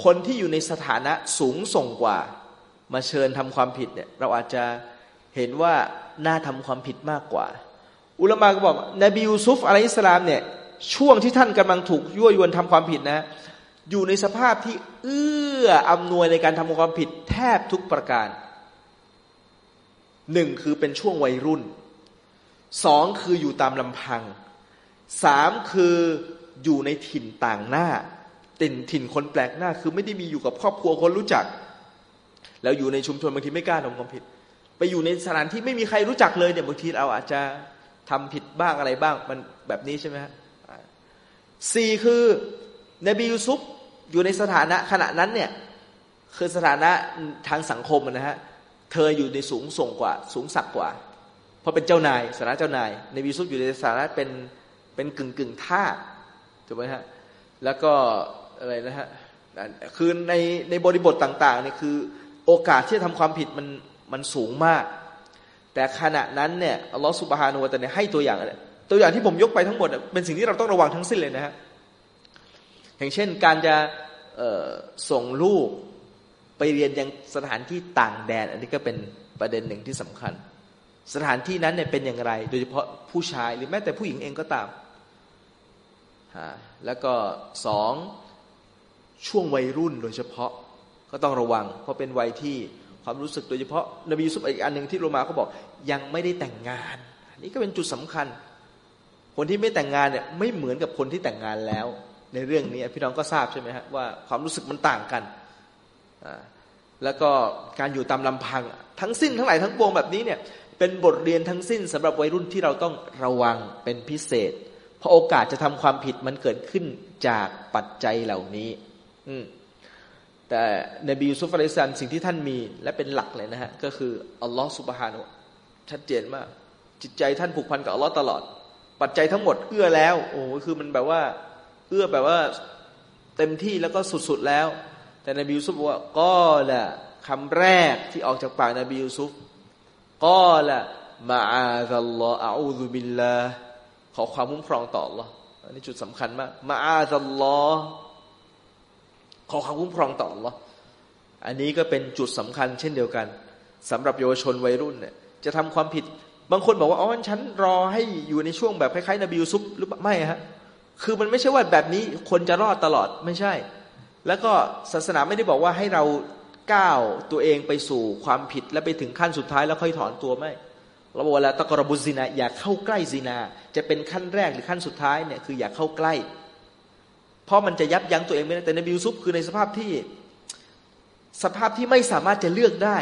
คนที่อยู่ในสถานะสูงส่งกว่า มาเชิญทำความผิดเนี่ยเราอาจจะเห็นว่าน่าทำความผิดมากกว่า อุลามะก็บอกนบียูซุฟอะลัยฮิสลามเนี่ย ช่วงที่ท่านกำลังถูกยั่วยวนทำความผิดนะ อยู่ในสภาพที่เอื้ออำนวยในการทำความผิดแทบทุกประการหนึ่งคือเป็นช่วงวัยรุ่นสองคืออยู่ตามลำพังสามคืออยู่ในถิ่นต่างหน้าติ่นถิ่นคนแปลกหน้า คือไม่ได้มีอยู่กับครอบครัวคนรู้จัก แล้วอยู่ในชุมชนบางทีไม่กล้าทำความผิด ไปอยู่ในสถานที่ไม่มีใครรู้จักเลยเนี่ยบางทีเราอาจจะทำผิดบ้างอะไรบ้างมันแบบนี้ใช่ไหมฮะ สี่คือนบียูซุฟอยู่ในสถานะขณะนั้นเนี่ยคือสถานะทางสังคมนะฮะเธออยู่ในสูงส่งกว่า สูงสักกว่า เพราะเป็นเจ้านายสถานะเจ้านายนบียูซุฟอยู่ในสถานะเป็นเป็นกึ่งกึ่งทาสถูกไหมฮะแล้วก็อะไรนะฮะคือในในบริบทต่างๆเนี่ยคือโอกาสที่จะทำความผิดมันมันสูงมาก แต่ขณะนั้นเนี่ยอัลลอฮฺสุบฮานุวะตะเนี่ยให้ตัวอย่าง ตัวอย่างที่ผมยกไปทั้งหมดเป็นสิ่งที่เราต้องระวังทั้งสิ้นเลยนะฮะอย่างเช่นการจะส่งลูกไปเรียนยังสถานที่ต่างแดน อันนี้ก็เป็นประเด็นหนึ่งที่สำคัญ สถานที่นั้นเนี่ยเป็นอย่างไร โดยเฉพาะผู้ชายหรือแม้แต่ผู้หญิงเองก็ตามแล้วก็สองช่วงวัยรุ่นโดยเฉพาะก็ต้องระวัง เพราะเป็นวัยที่ความรู้สึกโดยเฉพาะนบียูซุฟอีกอันหนึ่งที่โรมาเขาบอกยังไม่ได้แต่งงานนี่ก็เป็นจุดสำคัญ คนที่ไม่แต่งงานเนี่ยไม่เหมือนกับคนที่แต่งงานแล้ว ในเรื่องนี้พี่น้องก็ทราบใช่ไหมฮะว่าความรู้สึกมันต่างกันแล้วก็การอยู่ตามลำพัง ทั้งสิ้นทั้งหลายทั้งปวงแบบนี้เนี่ยเป็นบทเรียนทั้งสิ้นสำหรับวัยรุ่นที่เราต้องระวังเป็นพิเศษ เพราะโอกาสจะทำความผิดมันเกิดขึ้นจากปัจจัยเหล่านี้ อืแต่ในบิยูซุฟอะลัยซันสิ่งที่ท่านมีและเป็นหลักเลยนะฮะ ก็คืออัลลอฮฺสุบฮานุชัดเจนมาก จิตใจท่านผูกพันกับอัลลอฮ์ตลอด ปัจจัยทั้งหมดเอื้อแล้ว โอ้คือมันแบบว่า เอื้อแบบว่าเต็มที่แล้วก็สุดๆแล้ว แต่นบียูซุฟบอกว่าก็ละคำแรกที่ออกจากปากนบียูซุฟก็ละมาอาซัลลอฮ์อาอูซุบิลลาขอความคุ้มครองต่อ Allah อันนี้จุดสำคัญมากมาอาซัลลอฮ์ขอความคุ้มครองต่อ Allah อันนี้ก็เป็นจุดสำคัญเช่นเดียวกันสำหรับเยาวชนวัยรุ่นเนี่ยจะทำความผิด บางคนบอกว่าอ๋อฉันรอให้อยู่ในช่วงแบบคล้ายๆนบียูซุปหรือไม่ฮะคือมันไม่ใช่ว่าแบบนี้คนจะรอดตลอดไม่ใช่ แล้วก็ศาสนาไม่ได้บอกว่าให้เราก้าวตัวเองไปสู่ความผิดและไปถึงขั้นสุดท้ายแล้วค่อยถอนตัวไม่เราบอกว่าตะกรบุซินาอย่าเข้าใกล้ซินา จะเป็นขั้นแรกหรือขั้นสุดท้ายเนี่ยคืออย่าเข้าใกล้ เพราะมันจะยับยั้งตัวเองไม่ได้แต่ในบิวซุปคือในสภาพที่สภาพที่ไม่สามารถจะเลือกได้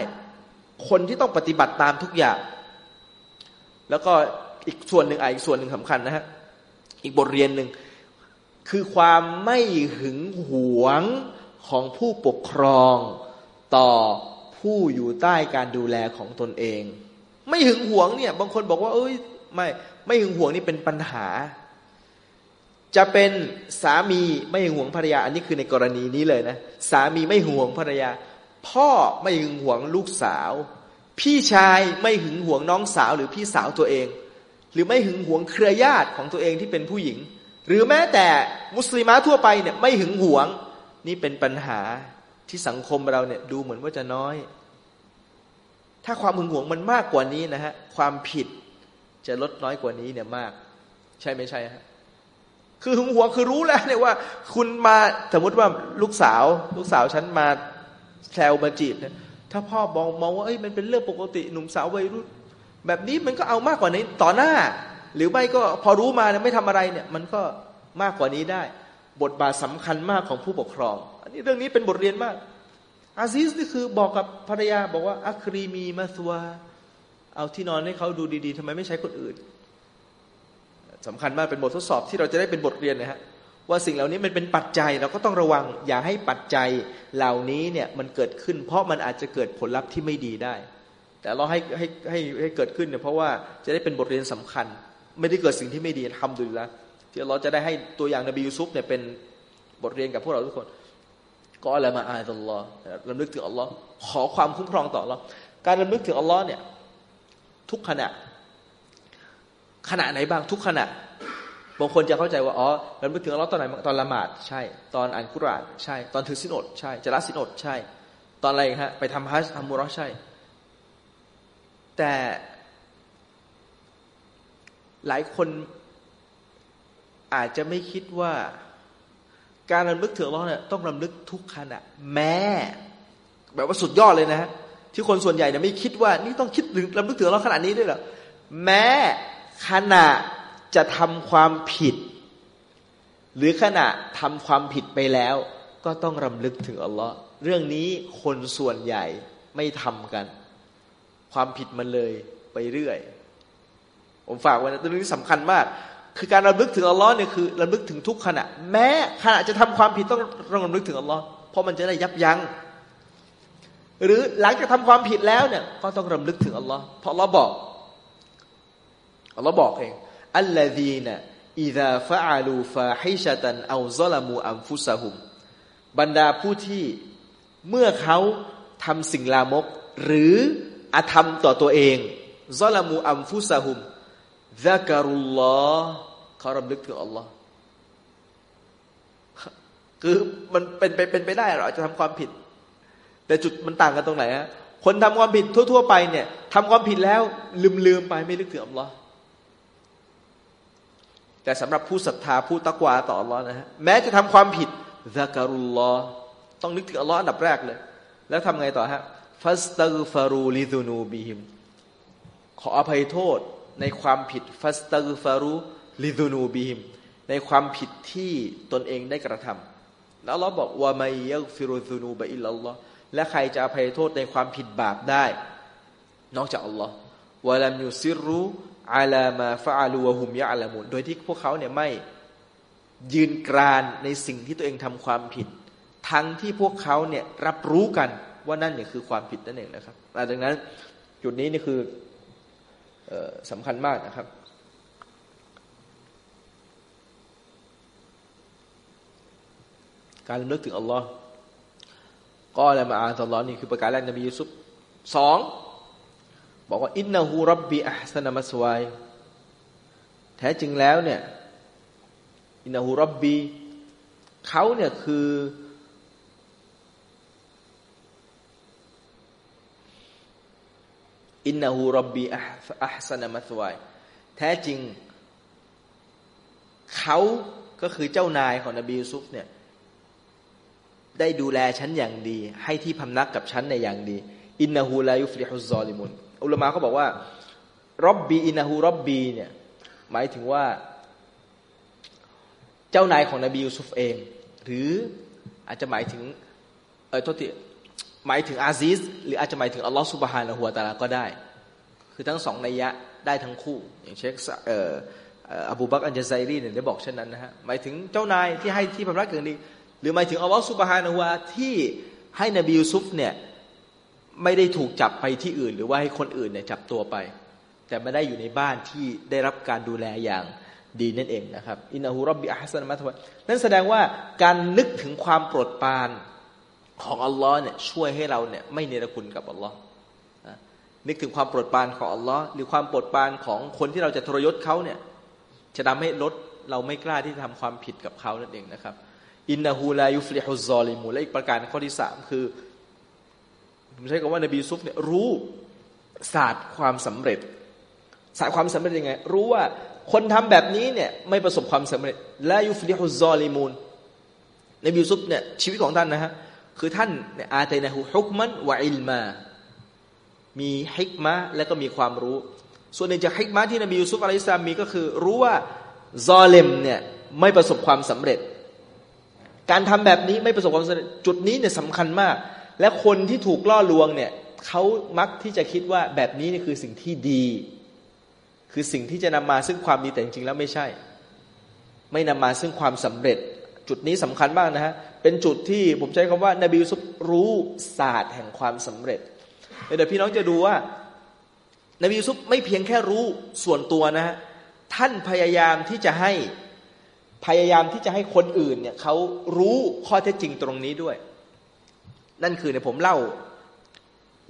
คนที่ต้องปฏิบัติตามทุกอย่าง แล้วก็อีกส่วนหนึ่งอีกส่วนหนึ่งสำคัญนะฮะอีกบทเรียนหนึ่งคือความไม่หึงหวงของผู้ปกครองต่อผู้อยู่ใต้การดูแลของตนเอง ไม่หึงหวงเนี่ยบางคนบอกว่า เอ้ยไม่ไม่หึงหวงนี่เป็นปัญหา จะเป็นสามีไม่หึงหวงภรรยา อันนี้คือในกรณีนี้เลยนะ สามีไม่หึงหวงภรรยา พ่อไม่หึงหวงลูกสาว พี่ชายไม่หึงหวงน้องสาวหรือพี่สาวตัวเอง หรือไม่หึงหวงเครือญาติของตัวเองที่เป็นผู้หญิง หรือแม้แต่มุสลิมะทั่วไปเนี่ยไม่หึงหวง นี่เป็นปัญหาที่สังคมเราเนี่ยดูเหมือนว่าจะน้อย ถ้าความหึงหวงมันมากกว่านี้นะฮะความผิดจะลดน้อยกว่านี้เนี่ยมาก ใช่ไม่ใช่ฮะคือหึงหวงคือรู้แล้วเนี่ยว่า คุณมาสมมติว่าลูกสาว ลูกสาวฉันมาแซวมาจีบเนี่ย ถ้าพ่อมองมองว่าเอ้ยมันเป็นเรื่องปกติหนุ่มสาววัยรุ่นแบบนี้มันก็เอามากกว่านี้ต่อหน้า หรือไม่ก็พอรู้มาเนี่ยไม่ทำอะไรเนี่ย มันก็มากกว่านี้ได้ บทบาทสำคัญมากของผู้ปกครอง อันนี้เรื่องนี้เป็นบทเรียนมาก อาซิสนี่คือบอกกับภรรยาบอกว่าอัครีมีมาสวาเอาที่นอนให้เขาดูดีๆทำไมไม่ใช้คนอื่นสำคัญมากเป็นบททดสอบที่เราจะได้เป็นบทเรียนนะฮะ ว่าสิ่งเหล่านี้มันเป็นปัจจัยเราก็ต้องระวังอย่าให้ปัจจัยเหล่านี้เนี่ยมันเกิดขึ้น เพราะมันอาจจะเกิดผลลัพธ์ที่ไม่ดีได้ แต่เราให้ให้ให้ให้เกิดขึ้นเนี่ยเพราะว่าจะได้เป็นบทเรียนสำคัญ ไม่ได้เกิดสิ่งที่ไม่ดีทำดูแลที่เราจะได้ให้ตัวอย่างนบียูซุฟเนี่ยเป็นบทเรียนกับพวกเราทุกคนก็อะไรมาอายต่อ Allah รำลึกถึงอัลลอฮ์ขอความคุ้มครองต่อ Allah การรำลึกถึงอัลลอฮ์เนี่ยทุกขณะขณะไหนบ้างทุกขณะ บางคนจะเข้าใจว่าอ๋อรำลึกถึงอัลลอฮ์ตอนไหนตอนละหมาดใช่ ตอนอ่านกุรอานใช่ ตอนถือสินอดใช่จะละสินอดใช่ ตอนอะไรฮะไปทำฮัจทำมุรอใช่ แต่หลายคนอาจจะไม่คิดว่า การรำลึกถึงอัลลอฮ์เนี่ยต้องรำลึกทุกขณะแม้ แบบว่าสุดยอดเลยนะฮะที่คนส่วนใหญ่เนี่ยไม่คิดว่า นี่ต้องคิดถึงรำลึกถึงอัลลอฮ์ขนาดนี้ด้วยเหรอแม้ขณะ จะทำความผิด หรือขณะทำความผิดไปแล้ว ก็ต้องรำลึกถึงอัลลอฮ์เรื่องนี้คนส่วนใหญ่ไม่ทำกัน ความผิดมันเลยไปเรื่อย ผมฝากไว้นะเรื่องนี้สำคัญมาก คือการระลึกถึงอัลลอฮ์เนี่ยคือระลึกถึงทุกขณะ แม้ขณะจะทำความผิดต้องต้องระลึกถึงอัลลอฮ์เพราะมันจะได้ยับยัง้งหรือหลังจากทำความผิดแล้วเนี่ย ก็ต้องรำลึกถึงอัลลอฮ์เพราะอัลลอฮ์บอกอัลลอฮ์บอกเอง อัลลอฮีนะอิดะฟะอาลูฟาฮิชะตันเอาซลามูอัมฟุสะฮุม บรรดาผู้ที่เมื่อเขาทำสิ่งลามก หรืออาธรรมต่อตัวเองซลามูอัมฟุสะฮุมซาการุลลอฮ์เขารำลึกถึงอัลลอฮ์คือมันเป็นไปเป็นไปได้หรอจะทำความผิด แต่จุดมันต่างกันตรงไหนฮะคนทำความผิดทั่ว ๆ ไปเนี่ยทำความผิดแล้วลืมลืมไปไม่นึกถึงอัลลอฮ์ แต่สำหรับผู้ศรัทธาผู้ตะกวาต่ออัลลอฮ์นะฮะแม้จะทำความผิดذكروا اللهต้องนึกถึงอัลลอฮ์อันดับแรกเลย แล้วทำไงต่อฮะفاستغفروا لذنوبهمขออภัยโทษในความผิดفاستغفروا لذنوبهمในความผิดที่ตนเองได้กระทำแล้วเราบอกว่าمن يغفر الذنوب إلا اللهและใครจะอภัยโทษในความผิดบาปได้ นอกจากอัลลอฮ์วะลัมยูซิรุ อาลามาฟะอาลูวะฮุมยะอัลมุนโดยที่พวกเขาเนี่ยไม่ยืนกรานในสิ่งที่ตัวเองทำความผิด ทั้งที่พวกเขาเนี่ยรับรู้กันว่านั่นเนี่ยคือความผิดนั่นเองนะครับดังนั้นจุดนี้นี่คือสำคัญมากนะครับ การนึกถึงอัลลอฮ์ก็อะไรมาอ่านอัลลอฮ์นี่คือประการแรกนบียูซุฟสอง บอกว่าอินนาฮูรับบีอัสนามัสวายแท้จริงแล้วเนี่ยอินาฮูรับบีเขาเนี่ยคืออินนาฮูรับบีอัสนามัตวายแท้จริงเขาก็คือเจ้านายของนบียูซุฟเนี่ยได้ดูแลฉันอย่างดี ให้ที่พำนักกับฉันในอย่างดี إنه لا يفلح الظالمون อุละมาอ์เขาบอกว่าربي إنه ربيเนี่ยหมายถึงว่า เจ้านายของนบียูซุฟเอง หรืออาจจะหมายถึงเออโทษทีหมายถึงอาซีซหรืออาจจะหมายถึงอัลลอฮฺسبحانه وتعالىก็ได้ คือทั้งสองนัยยะได้ทั้งคู่ อย่างเชคเอ่ออบูบักอันจาไซรีเนี่ยได้บอกเช่นนั้นนะฮะหมายถึงเจ้านายที่ให้ที่พำนักเกินดีหรือหมายถึงอัลลอฮฺสุบฮานะฮัวที่ให้นบียูซุฟเนี่ย ไม่ได้ถูกจับไปที่อื่น หรือว่าให้คนอื่นเนี่ยจับตัวไป แต่ไม่ได้อยู่ในบ้านที่ได้รับการดูแลอย่างดีนั่นเองนะครับอินนาฮูรับบิอัสซันมัตวะนั่นแสดงว่าการนึกถึงความโปรดปรานของอัลลอฮ์เนี่ยช่วยให้เราเนี่ยไม่เนรคุณกับอัลลอฮ์นึกถึงความโปรดปรานของอัลลอฮ์หรือความโปรดปรานของคนที่เราจะทรยศเขาเนี่ยจะทำให้ลดเราไม่กล้าที่จะทำความผิดกับเขานั่นเองนะครับإنه لا يفلح الظالمونและอีกประการข้อที่สามคือ ผมใช้คำว่านบียูซุฟเนี่ยรู้ศาสตร์ความสำเร็จ ศาสตร์ความสำเร็จยังไง รู้ว่าคนทำแบบนี้เนี่ยไม่ประสบความสำเร็จلا يفلح الظالمونนบียูซุฟเนี่ยชีวิตของท่านนะฮะคือท่านเนี่ยอาตัยนะฮูฮุกมันวะอิลมามีฮิกมะและก็มีความรู้ ส่วนหนึ่งจากฮิกมะที่นบียูซุฟอะลัยฮิสามมีก็คือ รู้ว่าซอเลมเนี่ยไม่ประสบความสำเร็จ การทำแบบนี้ไม่ประสบความสำเร็จจุดนี้เนี่ยสำคัญมาก และคนที่ถูกล่อลวงเนี่ยเขามักที่จะคิดว่าแบบนี้นี่คือสิ่งที่ดี คือสิ่งที่จะนำมาซึ่งความดีแต่จริงๆแล้วไม่ใช่ ไม่นำมาซึ่งความสำเร็จ จุดนี้สำคัญมากนะฮะเป็นจุดที่ผมใช้คำว่านบียูซุฟรู้ศาสตร์แห่งความสำเร็จเดี๋ยวพี่น้องจะดูว่านบียูซุฟไม่เพียงแค่รู้ส่วนตัวนะฮะท่านพยายามที่จะให้พยายามที่จะให้คนอื่นเนี่ยเขารู้ข้อเท็จจริงตรงนี้ด้วย นั่นคือเนี่ยผมเล่า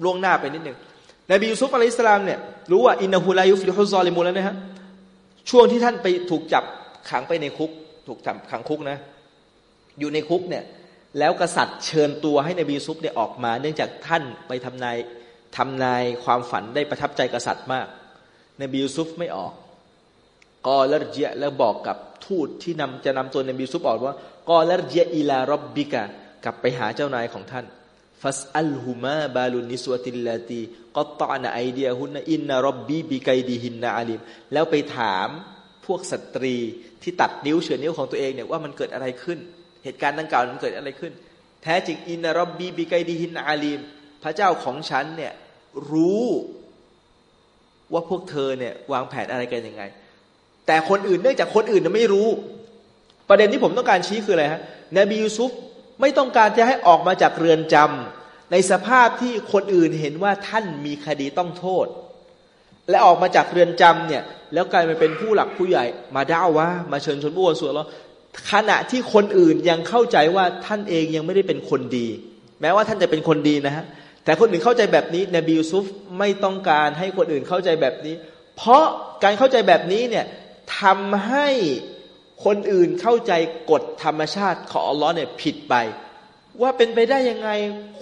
ล่วงหน้าไปนิดหนึ่งนบียูซุฟอะลัยสลามเนี่ยรู้ว่าإنه لا يفلح الظالمونแล้วนะฮะช่วงที่ท่านไปถูกจับขังไปในคุก ถูกจับขังคุกนะ อยู่ในคุกเนี่ย แล้วกษัตริย์เชิญตัวให้นบียูซุฟเนี่ยออกมา เนื่องจากท่านไปทำนายทำนายความฝันได้ประทับใจกษัตริย์มาก นบียูซุฟไม่ออกقال ارجعแล้วบอกกับทูตที่นำจะนำตัวนบียูซุฟออกว่า قال ارجع إلى ربكกลับไปหาเจ้านายของท่าน ฟัสอัลฮุมาบาลุนิสวติลลาตีก็ตอนไอเดียฮุนอินนารบบีบีไกดีหินนาอาลิม แล้วไปถามพวกสตรีที่ตัดนิ้วเฉือนนิ้วของตัวเองเนี่ยว่ามันเกิดอะไรขึ้น เหตุการณ์ดังกล่าวมันเกิดอะไรขึ้น แท้จริงอินนารบบีบีไกดีหินนาอาลิม พระเจ้าของฉันเนี่ยรู้ว่าพวกเธอเนี่ยวางแผนอะไรกันยังไง แต่คนอื่นเนื่องจากคนอื่นไม่รู้ ประเด็นที่ผมต้องการชี้คืออะไรฮะนบียูซุฟ ไม่ต้องการจะให้ออกมาจากเรือนจำในสภาพที่คนอื่นเห็นว่าท่านมีคดีต้องโทษ และออกมาจากเรือนจำเนี่ย แล้วกลายมาเป็นผู้หลักผู้ใหญ่ มาด่าว่า มาเชิญชนผู้วนส่วนแล้วขณะที่คนอื่นยังเข้าใจว่าท่านเองยังไม่ได้เป็นคนดี แม้ว่าท่านจะเป็นคนดีนะฮะแต่คนอื่นเข้าใจแบบนี้นบียูซุฟไม่ต้องการให้คนอื่นเข้าใจแบบนี้ เพราะการเข้าใจแบบนี้เนี่ยทำให้ คนอื่นเข้าใจกฎธรรมชาติของอัลลอฮ์เนี่ยผิดไป ว่าเป็นไปได้ยังไง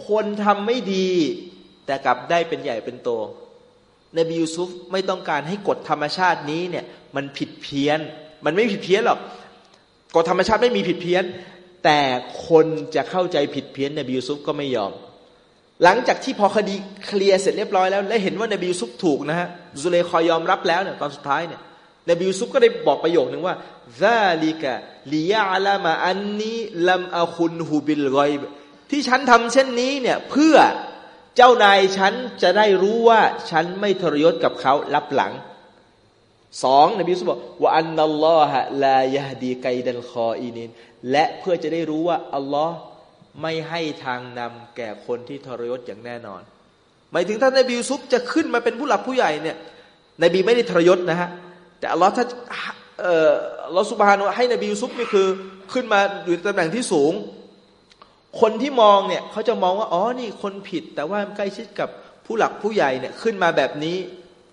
คนทำไม่ดี แต่กลับได้เป็นใหญ่เป็นโตนบียูซุฟไม่ต้องการให้กฎธรรมชาตินี้เนี่ยมันผิดเพี้ยน มันไม่ผิดเพี้ยนหรอกกฎธรรมชาติไม่มีผิดเพี้ยน แต่คนจะเข้าใจผิดเพี้ยนนบียูซุฟก็ไม่ยอม หลังจากที่พอคดีเคลียร์เสร็จเรียบร้อยแล้ว และเห็นว่านบียูซุฟถูกนะฮะซุเลคอยยอมรับแล้วเนี่ยตอนสุดท้ายเนี่ย นบียูซุฟก็ได้บอกประโยคหนึ่งว่าذلك ليعلم أني لم أخنه بالغيبที่ฉันทำเช่นนี้เนี่ยเพื่อเจ้านายฉันจะได้รู้ว่าฉันไม่ทรยศกับเขารับหลังสองนบียูซุฟบอกว่าأن الله لا يهدي كيد الخائنينและเพื่อจะได้รู้ว่าอัลลอฮ์ไม่ให้ทางนำแก่คนที่ทรยศอย่างแน่นอน หมายถึงท่านนบียูซุฟจะขึ้นมาเป็นผู้หลักผู้ใหญ่เนี่ยนบีไม่ได้ทรยศนะฮะ แต่อัลลอฮ์ถ้าเอ่อเราสุบฮานุให้นบียูซุฟนี่คือขึ้นมาอยู่ตำแหน่งที่สูง คนที่มองเนี่ยเขาจะมองว่าอ๋อนี่คนผิด แต่ว่าใกล้ชิดกับผู้หลักผู้ใหญ่เนี่ยขึ้นมาแบบนี้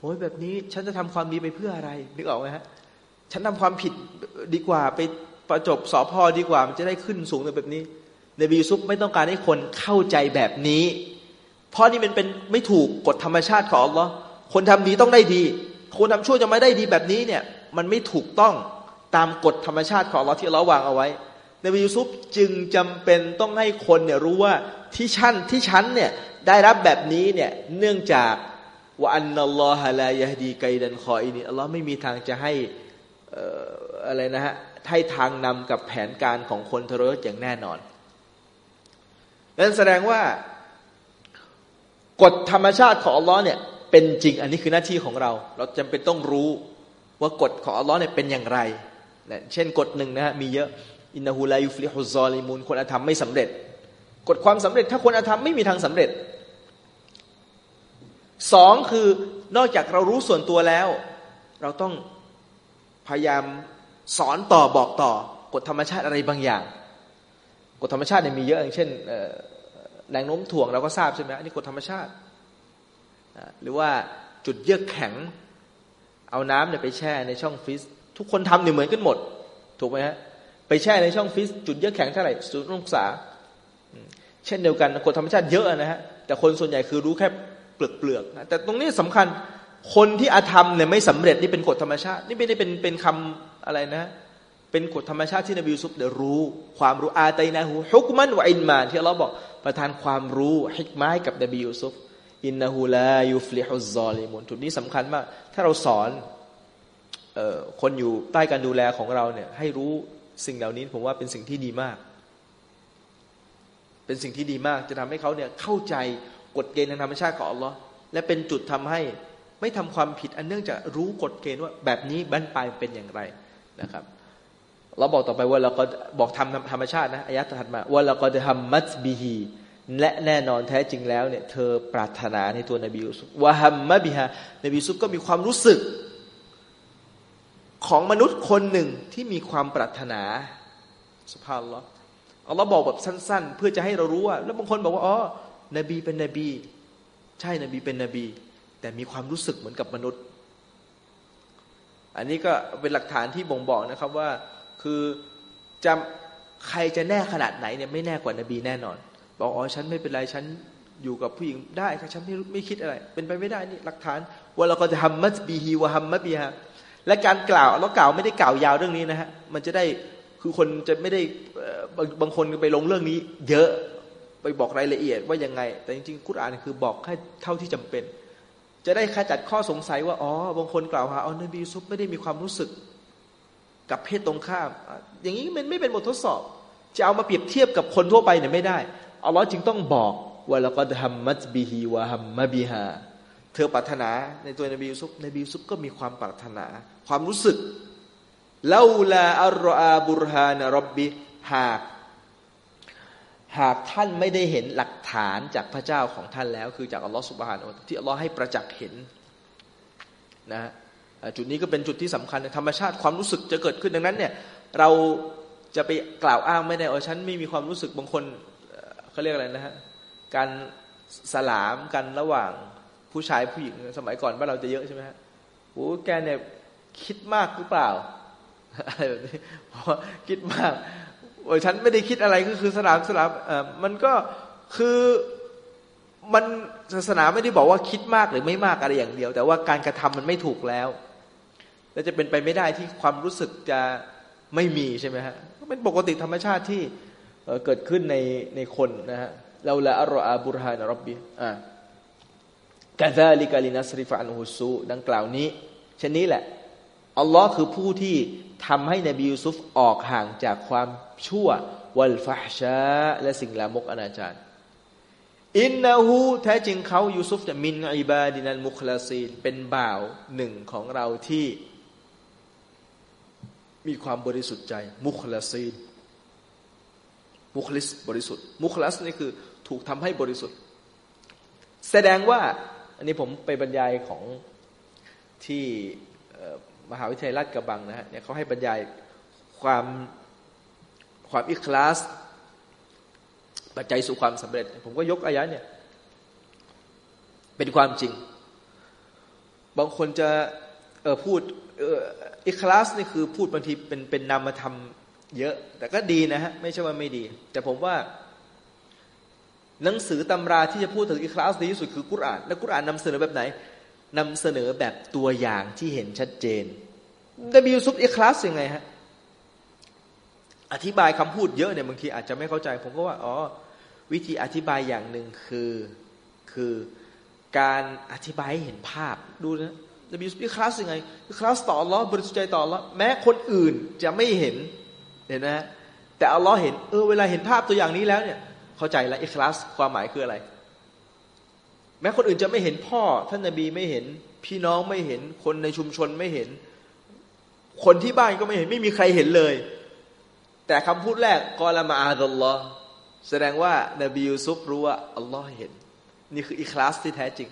โอ้ยแบบนี้ฉันจะทำความดีไปเพื่ออะไรนึกออกไหมฮะฉันทำความผิดดีกว่าไปประจบสอพอดีกว่ามันจะได้ขึ้นสูงแบบนี้นบียูซุปไม่ต้องการให้คนเข้าใจแบบนี้ เพราะนี่มันเป็นไม่ถูกกฎธรรมชาติของอัลลอฮ์คนทำดีต้องได้ดี คนทำชั่วจะไม่ได้ดีแบบนี้เนี่ย มันไม่ถูกต้องตามกฎธรรมชาติของอัลลอฮ์ที่เราวางเอาไว้นบียูซุปจึงจำเป็นต้องให้คนเนี่ยรู้ว่าที่ชั้นที่ชั้นเนี่ยได้รับแบบนี้เนี่ยเนื่องจากว่าأن الله لا يهدي كيد الخائنينอัลลอฮ์ไม่มีทางจะให้อะไรนะฮะให้ทางนำกับแผนการของคนทรยศอย่างแน่นอนนั่นแสดงว่ากฎธรรมชาติของอัลลอฮ์เนี่ย เป็นจริงอันนี้คือหน้าที่ของเรา เราจำเป็นต้องรู้ว่ากฎของอัลลอฮ์เนี่ยเป็นอย่างไรเช่นกฎหนึ่งนะฮะมีเยอะإنه لا يفلح الظالمونคนอาธรรมไม่สำเร็จกฎความสำเร็จถ้าคนอาธรรมไม่มีทางสำเร็จสองคือนอกจากเรารู้ส่วนตัวแล้ว เราต้องพยายามสอนต่อบอกต่อกฎธรรมชาติอะไรบางอย่างกฎธรรมชาติเนี่ยมีเยอะอย่างเช่นแรงโน้มถ่วงเราก็ทราบใช่ไหมอันนี้กฎธรรมชาติ หรือว่าจุดเยือกแข็ง เอาน้ำเนี่ยไปแช่ในช่องฟิสทุกคนทำเนี่ยเหมือนกันหมด ถูกไหมฮะไปแช่ในช่อง freeze จุดเยือกแข็งเท่าไหร่ศูนย์องศาเช่นเดียวกันกฎธรรมชาติเยอะนะฮะแต่คนส่วนใหญ่คือรู้แค่เปลือกเปลือกแต่ตรงนี้สำคัญคนที่อาธรรมเนี่ยไม่สำเร็จนี่เป็นกฎธรรมชาติ นี่ไม่ได้เป็นเป็นคำอะไรนะ เป็นกฎธรรมชาติที่นบียูซุฟเดี๋ยรู้ ความรู้آتيناه حكما وعلماที่เราบอกประทานความรู้ฮิกมาให้กับนบียูซุฟ إنه لا يفلح الظالمونจุดนี้สำคัญมาก ถ้าเราสอนออคนอยู่ใต้การดูแลของเราเนี่ย ให้รู้สิ่งเหล่านี้ผมว่าเป็นสิ่งที่ดีมาก เป็นสิ่งที่ดีมาก จะทำให้เขาเนี่ยเข้าใจกฎเกณฑ์ทางธรรมชาติของอัลลอฮ์และเป็นจุดทำให้ไม่ทำความผิดอันเนื่องจากรู้กฎเกณฑ์ว่าแบบนี้บั้นปลายเป็นอย่างไรนะครับเราบอกต่อไปว่าเราก็บอกทำธรรมชาตินะอายะถัดมาว่าเราก็จะทำมัตบีฮี และแน่นอนแท้จริงแล้วเนี่ยเธอปรารถนาในตัวนบียูซุฟวะฮัมมะบิฮานบียูซุฟก็มีความรู้สึก ของมนุษย์คนหนึ่งที่มีความปรารถนาสุภาพลออัลลอฮ์บอกแบบสั้น ๆ เพื่อจะให้เรารู้ว่า แล้วบางคนบอกว่าอ๋อนบีเป็นนบี ใช่นบีเป็นนบี แต่มีความรู้สึกเหมือนกับมนุษย์ อันนี้ก็เป็นหลักฐานที่บ่งบอกนะครับว่า คือจะใครจะแน่ขนาดไหนเนี่ยไม่แน่กว่านบีแน่นอน บอกอ๋อฉันไม่เป็นไรฉันอยู่กับผู้หญิงได้ครับฉันไม่ไม่คิดอะไร เป็นไปไม่ได้นี่หลักฐานว่าเราก็จะทำมัตบีฮีวะฮัมมัตบีฮะและการกล่าวเรากล่าวไม่ได้กล่าวยาวเรื่องนี้นะฮะมันจะได้คือคนจะไม่ได้บางบางคนไปลงเรื่องนี้ เยอะไปบอกรายละเอียดว่ายังไง แต่จริงๆคุรานคือบอกแค่เท่าที่จำเป็น จะได้ขจัดข้อสงสัยว่าอ๋อบางคนกล่าวหาอ๋อนบีซุปไม่ได้มีความรู้สึกกับเพศตรงข้าม อย่างนี้มันไม่เป็นบททดสอบ จะเอามาเปรียบเทียบกับคนทั่วไปเนี่ยไม่ได้ อัลลอฮ์จึงต้องบอกว่าเราก็ทำมัตบีฮีวะฮัมมะบีฮาเธอปรารถนาในตัวนบียูซุปนบียูซุปก็มีความปรารถนา ความรู้สึกเลาลาอัลรอาบุรฮานรับบิหาก หากท่านไม่ได้เห็นหลักฐานจากพระเจ้าของท่านแล้ว คือจากอัลลอฮ์สุบฮานที่อัลลอฮ์ให้ประจักษ์เห็นนะจุดนี้ก็เป็นจุดที่สำคัญธรรมชาติความรู้สึกจะเกิดขึ้นดังนั้นเนี่ยเราจะไปกล่าวอ้างไม่ได้อ๋อฉันไม่มีความรู้สึกบางคน เขาเรียกอะไรนะฮะการสลามกันระหว่างผู้ชายผู้หญิงสมัยก่อนบ้านเราจะเยอะใช่ไหมฮะโอ้แกเนี่ยคิดมากหรือเปล่าอะไรแบบนี้เพราะคิดมากโอ้ฉันไม่ได้คิดอะไรก็คือสลามสลามเออมันก็คือมันศาสนาไม่ได้บอกว่าคิดมากหรือไม่มากอะไรอย่างเดียว แต่ว่าการกระทำมันไม่ถูกแล้วแล้วจะเป็นไปไม่ได้ที่ความรู้สึกจะไม่มีใช่ไหมฮะก็เป็นปกติธรรมชาติที่ เกิดขึ้นในในคนนะฮะเราละอัลอาบุรฮานรับบีอ่ากาซาลิกาลินัสริฟานฮุซูดังกล่าวนี้เช่นนี้แหละอัลลอฮ์คือผู้ที่ทำให้นบียูซุฟออกห่างจากความชั่ววัลฟาชาและสิ่งลามกอนาจารอินนาหูแท้จริงเขายูซุฟจะมินอิบาดินันมุคลาซีนเป็นบ่าวหนึ่งของเราที่ มีความบริสุทธิ์ใจมุคลาซีน มุคลิสบริสุทธิ์ มุคลัสนี่คือถูกทำให้บริสุทธิ์ แสดงว่า อันนี้ผมไปบรรยายของที่มหาวิทยาลัยราชกระบังนะฮะเนี่ยเขาให้บรรยายความความอิคลาส ปัจจัยสู่ความสำเร็จ ผมก็ยกอายะเนี่ยเป็นความจริง บางคนจะเออพูดเอออิคลาสนี่คือพูดบางทีเป็นเป็นนามธรรม เยอะ แต่ก็ดีนะฮะ ไม่ใช่ว่าไม่ดี แต่ผมว่า หนังสือตำราที่จะพูดถึงอิคลาสดีที่สุดคือกุรอาน และกุรอานนำเสนอแบบไหนนำเสนอแบบตัวอย่างที่เห็นชัดเจนนบียูซุปอิคลาสยังไงฮะ อธิบายคำพูดเยอะเนี่ยบางทีอาจจะไม่เข้าใจ ผมก็ว่า อ๋อ วิธีอธิบายอย่างหนึ่งคือคือการอธิบายให้เห็นภาพดูนะนบียูซุปอิคลาสยังไงคลาสต่ออัลลอฮ์บริสุทธิ์ใจต่ออัลลอฮ์แม้คนอื่นจะไม่เห็น เห็นไหมแต่อัลลอฮ์เห็นเออเวลาเห็นภาพตัวอย่างนี้แล้วเนี่ย เข้าใจแล้วอิคลาสความหมายคืออะไร แม้คนอื่นจะไม่เห็นพ่อ ท่านนบีไม่เห็น พี่น้องไม่เห็นคนในชุมชนไม่เห็น คนที่บ้านก็ไม่เห็นไม่มีใครเห็นเลย แต่คำพูดแรกقال معاذ اللهแสดงว่านบียูซุฟรู้ว่าอัลลอฮ์เห็น นี่คืออิคลาสที่แท้จริง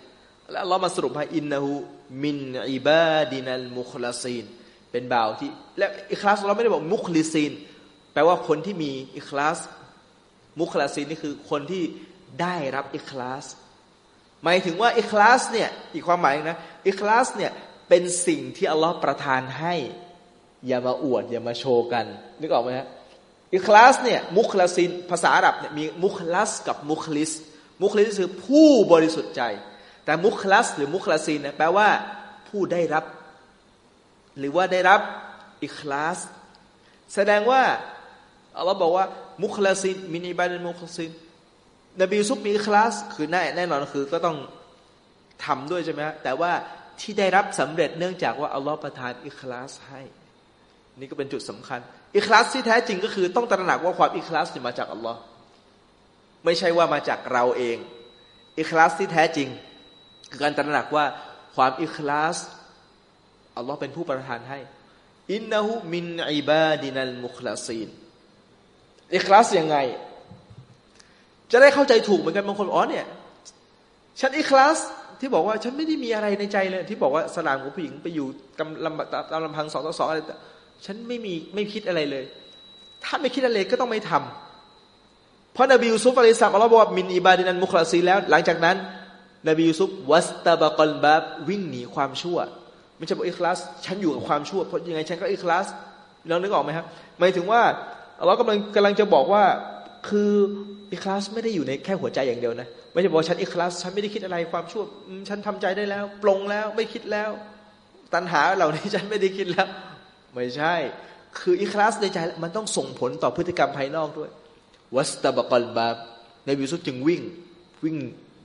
แล้วเรามาสรุปให้إنه من عبادنا المخلصين เป็นบ่าวที่และอิคลาสเราไม่ได้บอกمخلِصين แปลว่าคนที่มีอิคลาสمخلَصينนี่คือคนที่ได้รับอิคลาสหมายถึงว่าอิคลาสเนี่ยอีกความหมายนะอิคลาสเนี่ยเป็นสิ่งที่อัลลอฮ์ประทานให้ อย่ามาอวด อย่ามาโชว์กันนึกออกไหมฮะอิคลาสเนี่ยمخلَصين ภาษาอาหรับเนี่ยมี مخلَص กับ مخلِص مخلِص คือผู้บริสุทธิ์ใจ แต่ مخلَص หรือ مخلَصين เนี่ยแปลว่าผู้ได้รับ หรือว่าได้รับอิคลาส แสดงว่าอัลลอฮ์บอกว่า มุคลาซินมินิบาดมุคลาซินนบียูซุปมีอิคลาส คือแน่แน่นอนคือก็ต้องทำด้วยใช่ไหมฮะแต่ว่าที่ได้รับสำเร็จเนื่องจากว่าอัลลอฮ์ประทานอิคลาสให้ นี่ก็เป็นจุดสำคัญอิคลาสที่แท้จริงก็คือต้องตระหนักว่าความอิคลาสมาจากอัลลอฮ์ไม่ใช่ว่ามาจากเราเองอิคลาสที่แท้จริง คือการตระหนักว่าความอิคลาส อัลลอฮ์เป็นผู้ประทานให้ إنه من عبادنا المخلصينอิคลาสยังไง จะได้เข้าใจถูกเหมือนกันบางคนอ๋อเนี่ยฉันอิคลาสที่บอกว่าฉันไม่ได้มีอะไรในใจเลย ที่บอกว่าสลามของผู้หญิงไปอยู่กำลำตามลำพังสองต่อสองอะไรฉันไม่มีไม่คิดอะไรเลย ถ้าไม่คิดอะไรก็ต้องไม่ทำเพราะนบียูซุฟอะลัยสลามอัลลอฮ์บอกว่ามินอิบาดินันมุคลาซีแล้ว หลังจากนั้น นบียูซุฟวัสตาบะกอลบับวิ่งหนีความชั่ว ไม่ใช่บอกอิคลาสฉันอยู่กับความชั่วเพราะยังไงฉันก็อิคลาสเรานึกออกไหมครับหมายถึงว่าอัลลอฮ์กำลังกำลังจะบอกว่าคืออิคลาสไม่ได้อยู่ในแค่หัวใจอย่างเดียวนะไม่ใช่บอกฉันอิคลาสฉันไม่ได้คิดอะไรความชั่วฉันทำใจได้แล้วปลงแล้วไม่คิดแล้ว ตัณหาเหล่านี้ฉันไม่ได้คิดแล้ว ไม่ใช่ คืออิคลาสในใจมันต้องส่งผลต่อพฤติกรรมภายนอกด้วย วัสตบกลบาบในวิสุทจึงวิ่งวิ่ง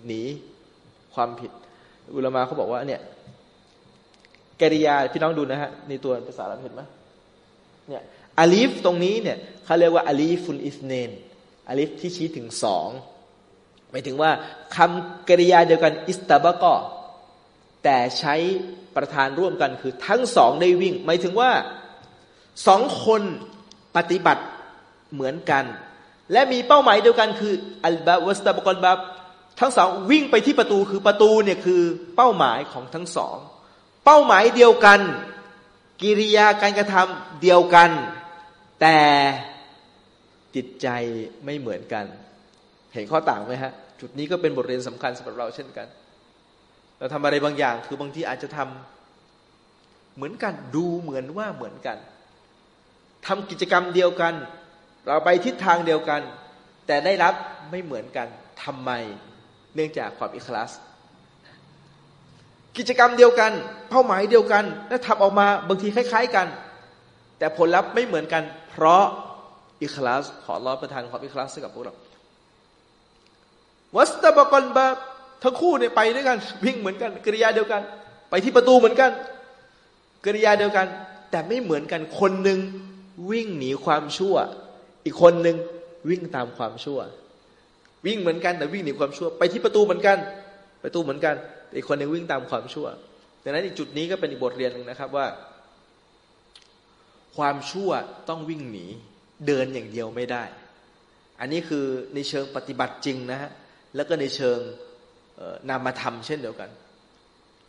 หนีความผิด อุลมาเขาบอกว่าเนี่ย กริยาพี่น้องดูนะฮะในตัวภาษาอังกฤษเห็นไหมเนี่ยอาลีฟตรงนี้เนี่ยเขาเรียกว่าألف الاثنينอาลีฟที่ชี้ถึงสองหมายถึงว่าคำกริยาเดียวกันاستبقاแต่ใช้ประธานร่วมกันคือทั้งสองได้วิ่ง หมายถึงว่าสองคนปฏิบัติเหมือนกัน และมีเป้าหมายเดียวกันคือالباب واستبقا البابทั้งสองวิ่งไปที่ประตูคือประตูเนี่ยคือเป้าหมายของทั้งสอง เป้าหมายเดียวกัน กิริยาการกระทำเดียวกัน แต่จิตใจไม่เหมือนกัน เห็นข้อต่างไหมฮะ จุดนี้ก็เป็นบทเรียนสำคัญสำหรับเราเช่นกัน เราทำอะไรบางอย่าง คือบางทีอาจจะทำเหมือนกันดูเหมือนว่าเหมือนกันทำกิจกรรมเดียวกัน เราไปทิศทางเดียวกัน แต่ได้รับไม่เหมือนกันทำไม เนื่องจากความอิคลาส กิจกรรมเดียวกัน เป้าหมายเดียวกัน และทำออกมาบางทีคล้าย ๆกัน แต่ผลลัพธ์ไม่เหมือนกัน เพราะอิคลาสขอรอประทานความอิคลาสกับพวกเราวัสตบกอนบาทั้งคู่เนี่ยไปด้วยกันวิ่งเหมือนกันกริยาเดียวกัน ไปที่ประตูเหมือนกันกริยาเดียวกัน แต่ไม่เหมือนกันคนหนึ่งวิ่งหนีความชั่ว อีกคนหนึ่งวิ่งตามความชั่ว วิ่งเหมือนกันแต่วิ่งหนีความชั่ว ไปที่ประตูเหมือนกัน ตูเหมือนกันอีกคนหนึ่งวิ่งตามความชั่วดังนั้นอีกจุดนี้ก็เป็นอีกบทเรียนหนึ่งนะครับว่า ความชั่วต้องวิ่งหนีเดินอย่างเดียวไม่ได้ อันนี้คือในเชิงปฏิบัติจริงนะฮะแล้วก็ในเชิงนามธรรมเช่นเดียวกัน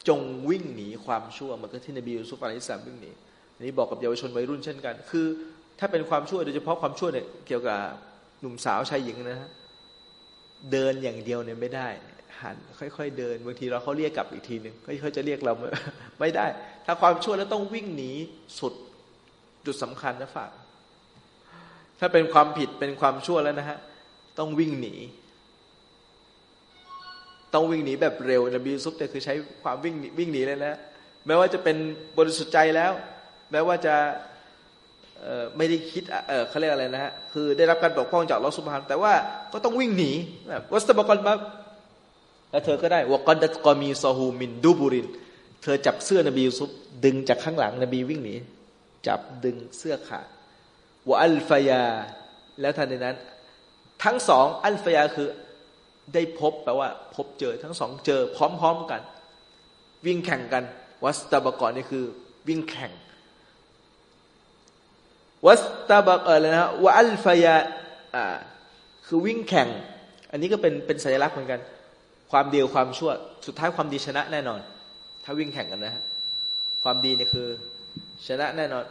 จงวิ่งหนีความชั่วเหมือนกับที่นบียูซุฟอะลัยฮิสสลามวิ่งหนีอันนี้บอกกับเยาวชนวัยรุ่นเช่นกัน คือ ถ้าเป็นความชั่วโดยเฉพาะความชั่วเนี่ยเกี่ยวกับหนุ่มสาวชายหญิงนะฮะเดินอย่างเดียวเนี่ยไม่ได้ หันค่อยๆเดิน บางทีเราเขาเรียกกลับอีกทีหนึ่งเขาจะเรียกเราไม่ได้ ถ้าความชั่วแล้วต้องวิ่งหนีสุดจุดสำคัญนะฝากถ้าเป็นความผิดเป็นความชั่วแล้วนะฮะต้องวิ่งหนี ต้องวิ่งหนีแบบเร็วนบีซุปเนี่ยคือใช้ความวิ่งวิ่งหนีเลยนะแม้ว่าจะเป็นบริสุทธิ์ใจแล้ว แม้ว่าจะไม่ได้คิดเเขาเรียกอะไรนะฮะคือได้รับการปกป้องจากลอสุภานแต่ว่าก็ต้องวิ่งหนีแบบวัสตบกรบับ แล้วเธอก็ได้วกอนดัตกอมีซอฮูมินดูบูริน เธอจับเสื้อนบียูซุปดึงจากข้างหลังนบีวิ่งหนีจับดึงเสื้อขาดวอัลฟยา แล้วทันในนั้น ทั้งสองอัลฟยาคือได้พบแปลว่า พบเจอทั้งสองเจอ พร้อมๆกัน วิ่งแข่งกัน วัสตาบกรนี่คือ วิ่งแข่ง วัสตาบกเออเลยนะวอัลฟยาอ่าคือวิ่งแข่ง อันนี้ก็เป็นเป็นสัญลักษณ์เหมือนกัน ความเดียวความชั่ว สุดท้ายความดีชนะแน่นอน ถ้าวิ่งแข่งกันนะฮะความดีเนี่ยคือ ชนะแน่นอน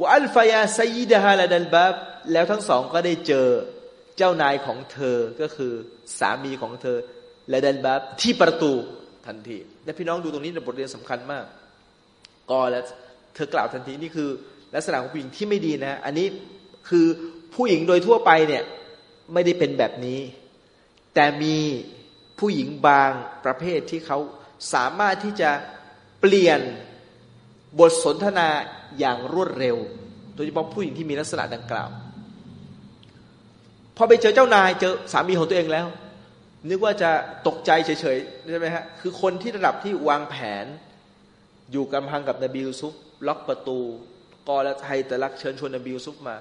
วะอัลฟยาไซดฮาลาดัลบาบแล้วทั้งสองก็ได้เจอเจ้านายของเธอก็คือสามีของเธอและดันบาบที่ประตูทันที และพี่น้องดูตรงนี้เป็นบทเรียนสำคัญมากก็แล้วเธอกล่าวทันทีนี่คือ ลักษณะของผู้หญิงที่ไม่ดีนะ อันนี้คือผู้หญิงโดยทั่วไปเนี่ยไม่ได้เป็นแบบนี้ แต่มี ผู้หญิงบางประเภทที่เขาสามารถที่จะเปลี่ยนบทสนทนาอย่างรวดเร็ว โดยเฉพาะผู้หญิงที่มีลักษณะดังกล่าว พอไปเจอเจ้านายเจอสามีของตัวเองแล้ว นึกว่าจะตกใจเฉยๆใช่ไหมฮะคือคนที่ระดับที่วางแผน อยู่กำพังกับนบียูซุฟล็อกประตูกอและไทยแต่ลักเชิญชวนนบียูซุฟมา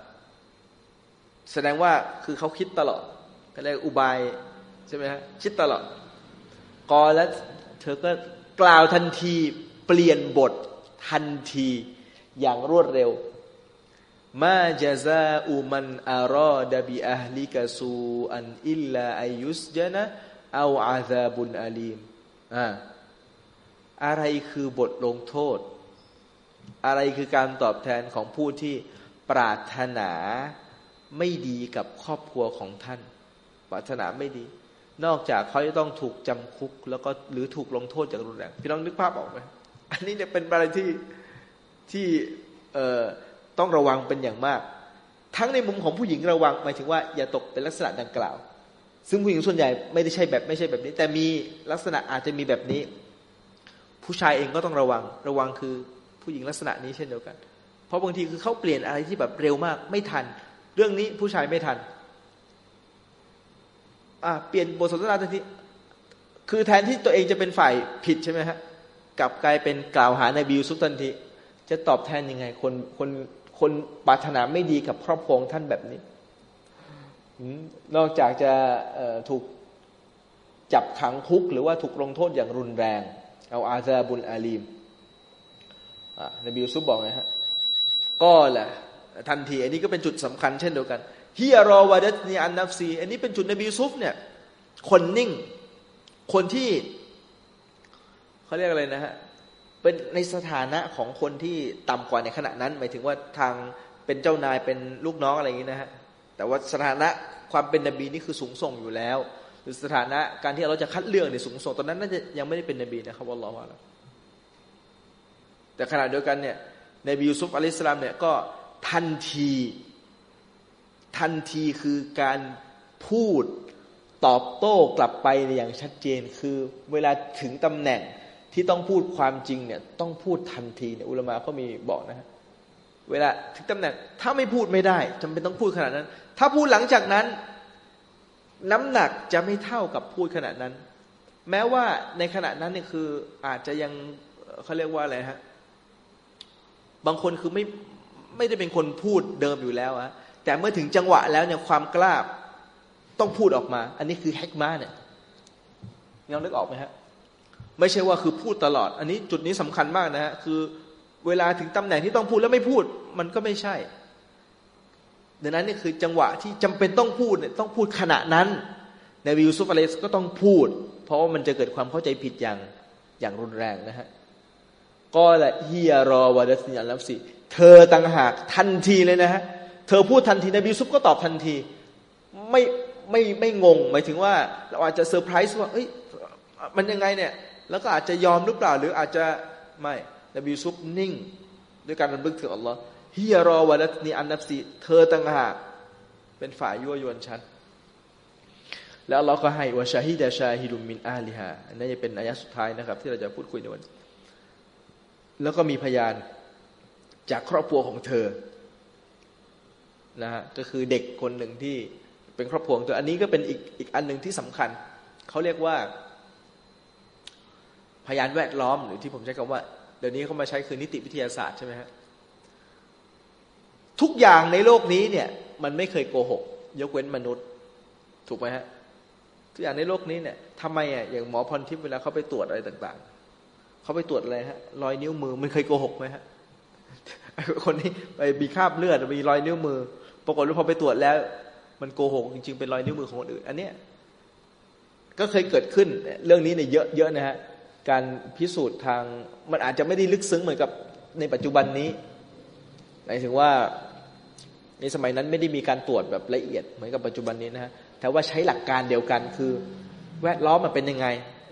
แสดงว่าคือเขาคิดตลอดก็เรียกอุบาย ใช่ไหมฮะคิดตลอดกอและเธอก็กล่าวทันทีเปลี่ยนบททันทีอย่างรวดเร็วมาจาซาอุมันอารอดบิอัลลิกาซูอันอิลลาอายุสจนะเอาอาซาบุนอาลีมอ่าอะไรคือบทลงโทษ อะไรคือการตอบแทนของผู้ที่ปรารถนาไม่ดีกับครอบครัวของท่าน ปรารถนาไม่ดี นอกจากเขาจะต้องถูกจำคุก แล้วก็หรือถูกลงโทษจากรุนแรงพี่น้องนึกภาพออกไหมอันนี้เนี่ยเป็นอะไรที่ที่ต้องระวังเป็นอย่างมาก ทั้งในมุมของผู้หญิงระวังหมายถึงว่าอย่าตกเป็นลักษณะดังกล่าว ซึ่งผู้หญิงส่วนใหญ่ไม่ได้ใช่แบบไม่ใช่แบบนี้ แต่มีลักษณะอาจจะมีแบบนี้ ผู้ชายเองก็ต้องระวังระวังคือผู้หญิงลักษณะนี้เช่นเดียวกัน เพราะบางทีคือเขาเปลี่ยนอะไรที่แบบเร็วมากไม่ทัน เรื่องนี้ผู้ชายไม่ทัน เปลี่ยนบทสนทนาทันทีคือแทนที่ตัวเองจะเป็นฝ่ายผิดใช่ไหมฮะกลับกลายเป็นกล่าวหาในบิวซุทันที จะตอบแทนยังไง คนคนคนปรารถนาไม่ดีกับครอบครัวท่านแบบนี้นอกจากจะถูกจับขังคุก หรือว่าถูกลงโทษอย่างรุนแรง เอาอาซาบุลอาลีมนบียูซุฟบอกไงฮะก็แหละทันที อันนี้ก็เป็นจุดสำคัญเช่นเดียวกัน ฮิยรอวาดัตนีอันนับซีอันนี้เป็นจุดนบีซุฟเนี่ยคนนิ่ง คนที่เขาเรียกอะไรนะฮะเป็นในสถานะของคนที่ต่ำกว่าในขณะนั้น หมายถึงว่าทางเป็นเจ้านายเป็นลูกน้องอะไรอย่างนี้นะฮะแต่ว่าสถานะความเป็นนบีนี่คือสูงส่งอยู่แล้ว หรือสถานะการที่เราจะคัดเลือกเนี่ยสูงส่งตอนนั้นน่าจะยังไม่ได้เป็นนบีนะครับอัลลอฮฺว่าแต่ขณะเดียวกันเนี่ยในบิยูซุฟอะลัยสลามเนี่ยก็ทันที ทันทีคือการพูดตอบโต้กลับไปอย่างชัดเจน คือเวลาถึงตำแหน่งที่ต้องพูดความจริงเนี่ยต้องพูดทันทีเนี่ยอุลมะเขามีบอกนะฮะเวลาถึงตำแหน่งถ้าไม่พูดไม่ได้จำเป็นต้องพูดขนาดนั้น ถ้าพูดหลังจากนั้น น้ำหนักจะไม่เท่ากับพูดขนาดนั้น แม้ว่าในขณะนั้นเนี่ยคืออาจจะยังเขาเรียกว่าอะไรฮะบางคนคือไม่ไม่ได้เป็นคนพูดเดิมอยู่แล้วอะ แต่เมื่อถึงจังหวะแล้วเนี่ยความกล้าต้องพูดออกมา อันนี้คือแฮกมาเนี่ยยังนึกออกไหมฮะไม่ใช่ว่าคือพูดตลอด อันนี้จุดนี้สำคัญมากนะฮะคือเวลาถึงตำแหน่งที่ต้องพูดแล้วไม่พูด มันก็ไม่ใช่ดังนั้นนี่คือจังหวะที่จำเป็นต้องพูดเนี่ยต้องพูดขณะนั้นในวิวซุฟอเลสก็ต้องพูด เพราะว่ามันจะเกิดความเข้าใจผิดอย่างอย่างรุนแรงนะฮะก็ละฮียรอวาดัสยันลับสิเธอต่างหากทันทีเลยนะฮะ ธอพูดทันทีนบีซุปก็ตอบทันที ไม่ไม่ไม่งง หมายถึงว่าเราอาจจะเซอร์ไพรส์ว่าเอ้ยมันยังไงเนี่ยแล้วก็อาจจะยอมหรือเปล่า หรืออาจจะไม่นบีซุฟนิ่ง ด้วยการรำลึกถึงอัลลอฮ์ฮิยารอวัลนีอันนับซีเธอต่างหากเป็นฝ่ายยั่วยวนฉัน แล้วเราก็ให้วะชาฮิดะชาฮิดุมมินอาลิฮาอันนี้จะเป็นอายะสุดท้ายนะครับ ที่เราจะพูดคุยในวัน แล้วก็มีพยานจากครอบครัวของเธอ นะฮะก็คือเด็กคนหนึ่งที่เป็นครอบครัวของเธออันนี้ก็เป็นอีกอีกอันหนึ่งที่สำคัญ เขาเรียกว่า พยานแวดล้อม หรือที่ผมใช้คำว่า เดี๋ยวนี้เขามาใช้คือนิติวิทยาศาสตร์ใช่ไหมฮะทุกอย่างในโลกนี้เนี่ย มันไม่เคยโกหก ยกเว้นมนุษย์ ถูกไหมฮะทุกอย่างในโลกนี้เนี่ยทำไมอะอย่างหมอพรทิพย์เวลาเขาไปตรวจอะไรต่าง ๆเขาไปตรวจอะไรฮะรอยนิ้วมือมันเคยโกหกไหมฮะคนนี้ไปมีคราบเลือดมีรอยนิ้วมือ ปรากฏว่าพอไปตรวจแล้ว มันโกหกจริงๆเป็นรอยนิ้วมือของคนอื่น อันเนี้ยก็เคยเกิดขึ้นเรื่องนี้เนี่ยเยอะเยอะนะฮะการพิสูจน์ทางมันอาจจะไม่ได้ลึกซึ้งเหมือนกับในปัจจุบันนี้หมายถึงว่าในสมัยนั้นไม่ได้มีการตรวจแบบละเอียดเหมือนกับปัจจุบันนี้นะฮะแต่ว่าใช้หลักการเดียวกันคือ แวดล้อมมันเป็นยังไง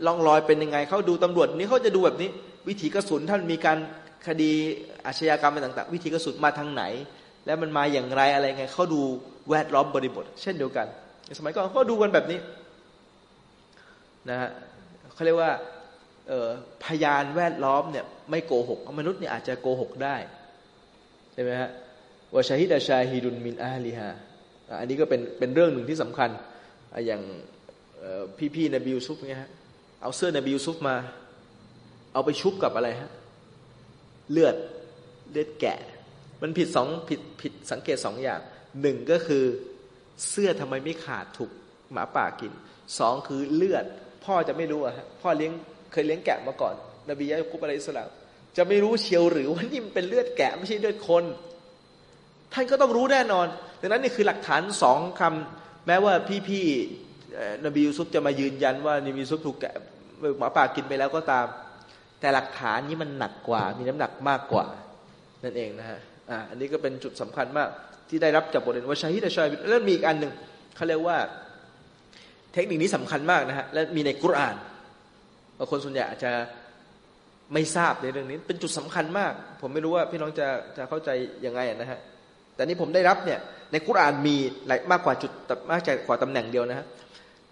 ล่องรอยเป็นยังไงเขาดูตำรวจนี้เขาจะดูแบบนี้ วิถีกระสุนท่านมีการคดีอาชญากรรมอะไรต่าง ๆ วิธีกระสุนมาทางไหน แล้วมันมาอย่างไรอะไรไงเขาดูแวดล้อมบริบท เช่นเดียวกัน สมัยก่อนเขาดูกันแบบนี้นะฮะเขาเรียกว่าพยานแวดล้อมเนี่ยไม่โกหกมนุษย์เนี่ยอาจจะโกหกได้ใช่ไหมฮะวะชาฮิดะชาฮิดุนมินอาลีฮาอันนี้ก็เป็นเป็นเรื่องหนึ่งที่สำคัญอย่างพี่ๆนบียูซุฟเนี่ยฮะเอาเสื้อนบียูซุฟมา เอาไปชุบกับอะไรฮะเลือดเลือดแกะ มันผิดสองผิดผิดสังเกตสองอย่างหนึ่งก็คือเสื้อทำไมไม่ขาดถูกหมาป่ากินสองคือเลือด พ่อจะไม่รู้อะฮะพ่อเลี้ยงเคยเลี้ยงแกะมาก่อน นบียะกุบอะไรสลามจะไม่รู้เชียวหรือว่านี่มันเป็นเลือดแกะไม่ใช่เลือดคน ท่านก็ต้องรู้แน่นอน ดังนั้นนี่คือหลักฐานสองคำแม้ว่าพี่ๆนบียูซุฟจะมายืนยันว่านบียูซุฟถูกแกะหมาป่ากินไปแล้วก็ตาม แต่หลักฐานนี้มันหนักกว่า มีน้ำหนักมากกว่า นั่นเองนะฮะ อ่าอันนี้ก็เป็นจุดสำคัญมาก ที่ได้รับจากบทเรียนว่าชาฮิดชาฮิดแล้วมีอีกอันหนึ่งเขาเรียกว่า เทคนิคนี้สำคัญมากนะฮะและมีในกุรอานบางคนส่วนใหญ่อาจจะไม่ทราบในเรื่องนี้ เป็นจุดสำคัญมาก ผมไม่รู้ว่าพี่น้องจะจะเข้าใจยังไงนะฮะแต่นี้ผมได้รับเนี่ยในกุรอานมีหลายมากกว่าจุดมากกว่าตำแหน่งเดียวนะฮะ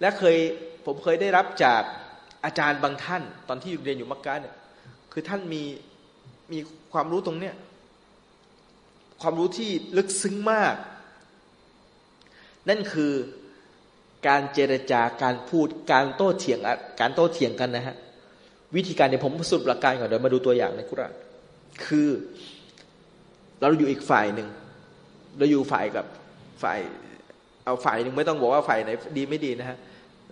และเคยผมเคยได้รับจากอาจารย์บางท่าน ตอนที่เรียนอยู่มักกะเนี่ยคือท่านมีมีความรู้ตรงเนี้ย ความรู้ที่ลึกซึ้งมาก นั่นคือการเจรจาการพูดการโต้เถียงการโต้เถียงกันนะฮะวิธีการเดี๋ยวผมสรุปหลักการก่อนเดี๋ยวมาดูตัวอย่างในคุรานคือ เราอยู่อีกฝ่ายหนึ่งเราอยู่ฝ่ายกับฝ่ายเอาฝ่ายหนึ่งไม่ต้องบอกว่าฝ่ายไหนดีไม่ดีนะฮะ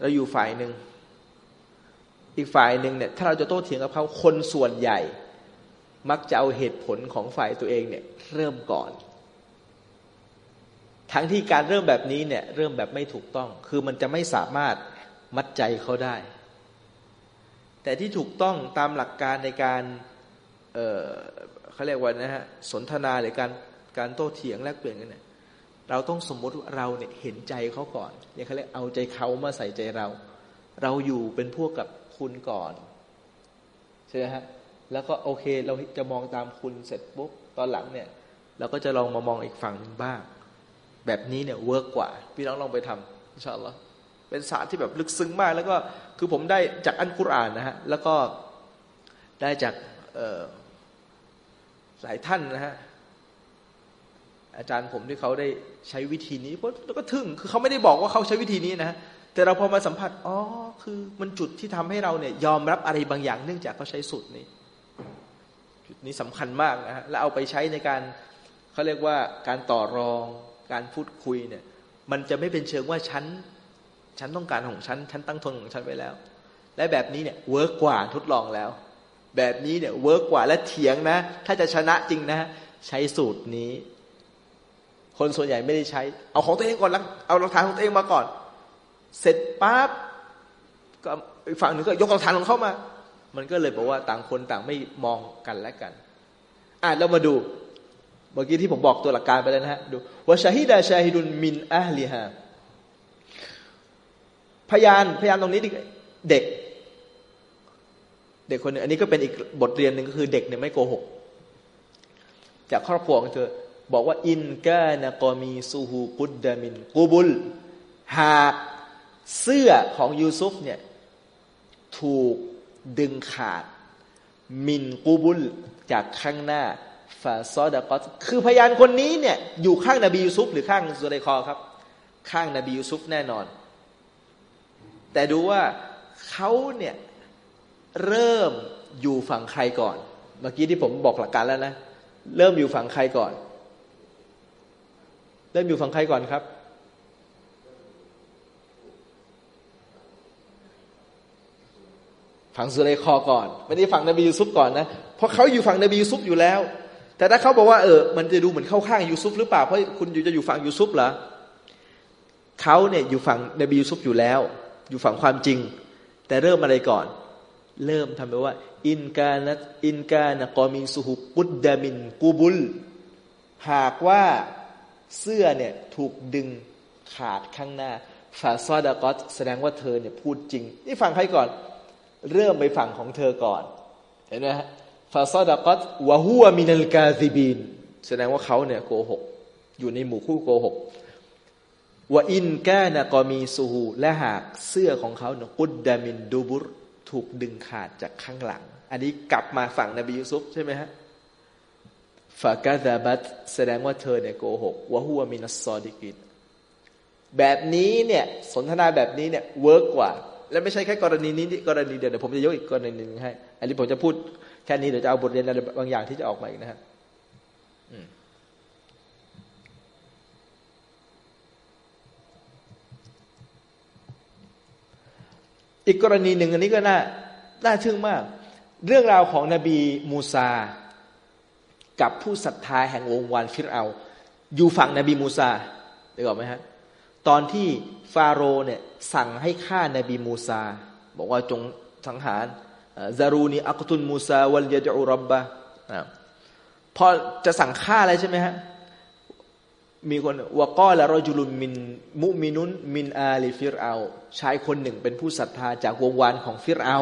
เราอยู่ฝ่ายหนึ่งอีกฝ่ายหนึ่งเนี่ยถ้าเราจะโต้เถียงกับเขาคนส่วนใหญ่ มักจะเอาเหตุผลของฝ่ายตัวเองเนี่ยเริ่มก่อน ทั้งที่การเริ่มแบบนี้เนี่ยเริ่มแบบไม่ถูกต้อง คือมันจะไม่สามารถมัดใจเขาได้ แต่ที่ถูกต้องตามหลักการในการเเขาเรียกว่านะฮะสนทนาหรือการการโต้เถียงแลกเปลี่ยนกันเนี่ยเราต้องสมมติว่าเราเนี่ยเห็นใจเขาก่อนเนี่ยเขาเรียกเอาใจเขามาใส่ใจเรา เราอยู่เป็นพวกกับคุณก่อนใช่ไหมฮะ แล้วก็โอเคเราจะมองตามคุณเสร็จปุ๊บตอนหลังเนี่ยเราก็จะลองมามองอีกฝั่งหนึ่งบ้าง แบบนี้เนี่ยเวิร์กกว่า พี่น้องลองไปทำอินชาอัลลอฮ์เป็นศาสตร์ที่แบบลึกซึ้งมาก แล้วก็คือผมได้จากอันกุรอานนะฮะแล้วก็ได้จากหลายท่านนะฮะอาจารย์ผมที่เขาได้ใช้วิธีนี้แล้วก็ทึ่งคือเขาไม่ได้บอกว่าเขาใช้วิธีนี้นะแต่เราพอมาสัมผัสอ๋อคือมันจุดที่ทำให้เราเนี่ยยอมรับอะไรบางอย่างเนื่องจากเขาใช้สูตรนี้ นี้สำคัญมากนะฮะแล้วเอาไปใช้ในการเขาเรียกว่าการต่อรองการพูดคุยเนี่ย มันจะไม่เป็นเชิงว่าฉันฉันต้องการของฉันฉันตั้งธงของฉันไว้แล้ว และแบบนี้เนี่ย work กว่าทดลองแล้ว แบบนี้เนี่ย work กว่าและเถียงนะ ถ้าจะชนะจริงนะใช้สูตรนี้ คนส่วนใหญ่ไม่ได้ใช้ เอาของตัวเองก่อนแล้วเอาหลักฐานของตัวเองมาก่อน เสร็จปั๊บก็อีกฝั่งหนึ่งก็ยกหลักฐานของเขามา มันก็เลยบอกว่าต่างคนต่างไม่มองกันและกัน อะเรามาดู เมื่อกี้ที่ผมบอกตัวหลักการไปแล้วนะฮะ ดูว่าชาฮิดาชาฮิดุนมินอัลลิฮะพยานพยานตรงนี้เด็ก เด็กคนนึงอันนี้ก็เป็นอีกบทเรียนหนึ่งก็คือเด็กเนี่ยไม่โกหก จากครอบครัวของเธอ บอกว่า อินกานกอมีซูฮูกุดดามินกูบุล หากเสื้อของยูซุฟเนี่ยถูก ดึงขาด มินกูบุลจากข้างหน้าฟาซอดากอสคือพยานคนนี้เนี่ย อยู่ข้างนบียูซุฟหรือข้างซุลัยคอครับ ข้างนบียูซุฟแน่นอน แต่ดูว่าเขาเนี่ยเริ่มอยู่ฝั่งใครก่อน เมื่อกี้ที่ผมบอกหลักการแล้วนะ เริ่มอยู่ฝั่งใครก่อน เริ่มอยู่ฝั่งใครก่อนครับ ฝั่งสุเลคอก่อน ไม่ได้ฝั่งนบียูซุฟก่อนนะเพราะเขาอยู่ฝั่งนบียูซุฟอยู่แล้ว แต่ถ้าเขาบอกว่าเออมันจะดูเหมือนเข้าข้างยูซุฟหรือเปล่าเพราะคุณอยู่จะอยู่ฝั่งยูซุฟเหรอเขาเนี่ยอยู่ฝั่งนบียูซุฟอยู่แล้ว อยู่ฝั่งความจริง แต่เริ่มอะไรก่อน เริ่มทำไปว่า อินกานะอินกานะกอมินสุหุกุดดามินกูบุล หากว่าเสื้อเนี่ยถูกดึงขาดข้างหน้าฟาซอดากอสแสดงว่าเธอเนี่ยพูดจริง นี่ฟังใครก่อน เริ่มไปฝั่งของเธอก่อน เห็นไหมฮะฟาซาดะกัตวะฮัวมินัลกาซิบีน แสดงว่าเขาเนี่ยโกหก อยู่ในหมู่คู่โกหกว่าอินแกนะกอมีซูฮูและหากเสื้อของเขาเนี่ยกุดดามินดูบุรถูกดึงขาดจากข้างหลัง อันนี้กลับมาฝั่งนบียูซุฟใช่ไหมฮะฟากาซาบัตแสดงว่าเธอเนี่ยโกหกวะฮัวมินัสซอดิกินแบบนี้เนี่ยสนทนาแบบนี้เนี่ยเวิร์กกว่า และไม่ใช่แค่กรณีนี้กรณีเดียวเดี๋ยวผมจะยกอีกกรณีหนึ่งให้ อันนี้ผมจะพูดแค่นี้เดี๋ยวจะเอาบทเรียนอะไรบางอย่างที่จะออกมาอีกนะฮะอีกกรณีหนึ่งอันนี้ก็น่าน่าทึ่งมาก เรื่องราวของนบีมูซา กับผู้ศรัทธาแห่งวงวานฟิรเอา อยู่ฝั่งนบีมูซาได้ก่อนไหมฮะ ตอนที่ฟาโรเนี่ยสั่งให้ฆ่านาบีมูซา บอกว่าจงสังหารذروني أقتل موسى وليدع ربهพอจะสั่งฆ่าอะไรใช่ไหมฮะมีคนوقال رجل مؤمن من آل فرعونชายคนหนึ่งเป็นผู้ศรัทธาจากวงวานของฟิรเอา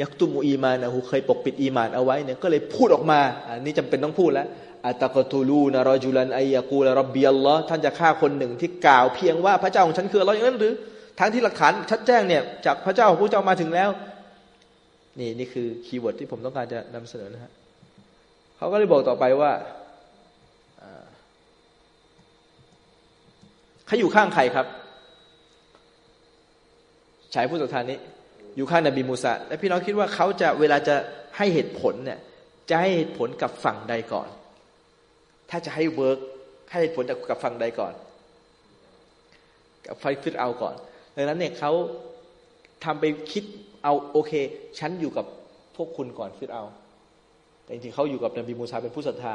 يكتم إيمانهเคยปกปิดอีมานเอาไว้เนี่ยก็เลยพูดออกมา อันนี้จำเป็นต้องพูดแล้ว أتقتلون رجلا أن يقول ربي اللهท่านจะฆ่าคนหนึ่งที่กล่าวเพียงว่าพระเจ้าของฉันคืออัลลอฮ์อย่างนั้นหรือทั้งที่หลักฐานชัดแจ้งเนี่ยจากพระเจ้าของพระเจ้ามาถึงแล้ว นี่นี่คือ keyword ที่ผมต้องการจะนำเสนอนะฮะเขาก็เลยบอกต่อไปว่าเขาอยู่ข้างใครครับชายผู้ศรัทธานี้ อยู่ข้างนบีมูซาและพี่น้องคิดว่าเขาจะเวลาจะให้เหตุผลเนี่ยจะให้เหตุผลกับฝั่งใดก่อน ถ้าจะให้ work ให้ผลจากกับฝั่งใดก่อน กับฝั่งฟิรเอาก่อนดังนั้นเนี่ยเขาทำไปคิดเอาโอเค ฉันอยู่กับพวกคุณก่อนฟิรเอา แต่จริงๆเขาอยู่กับนบีมูซาเป็นผู้ศรัทธา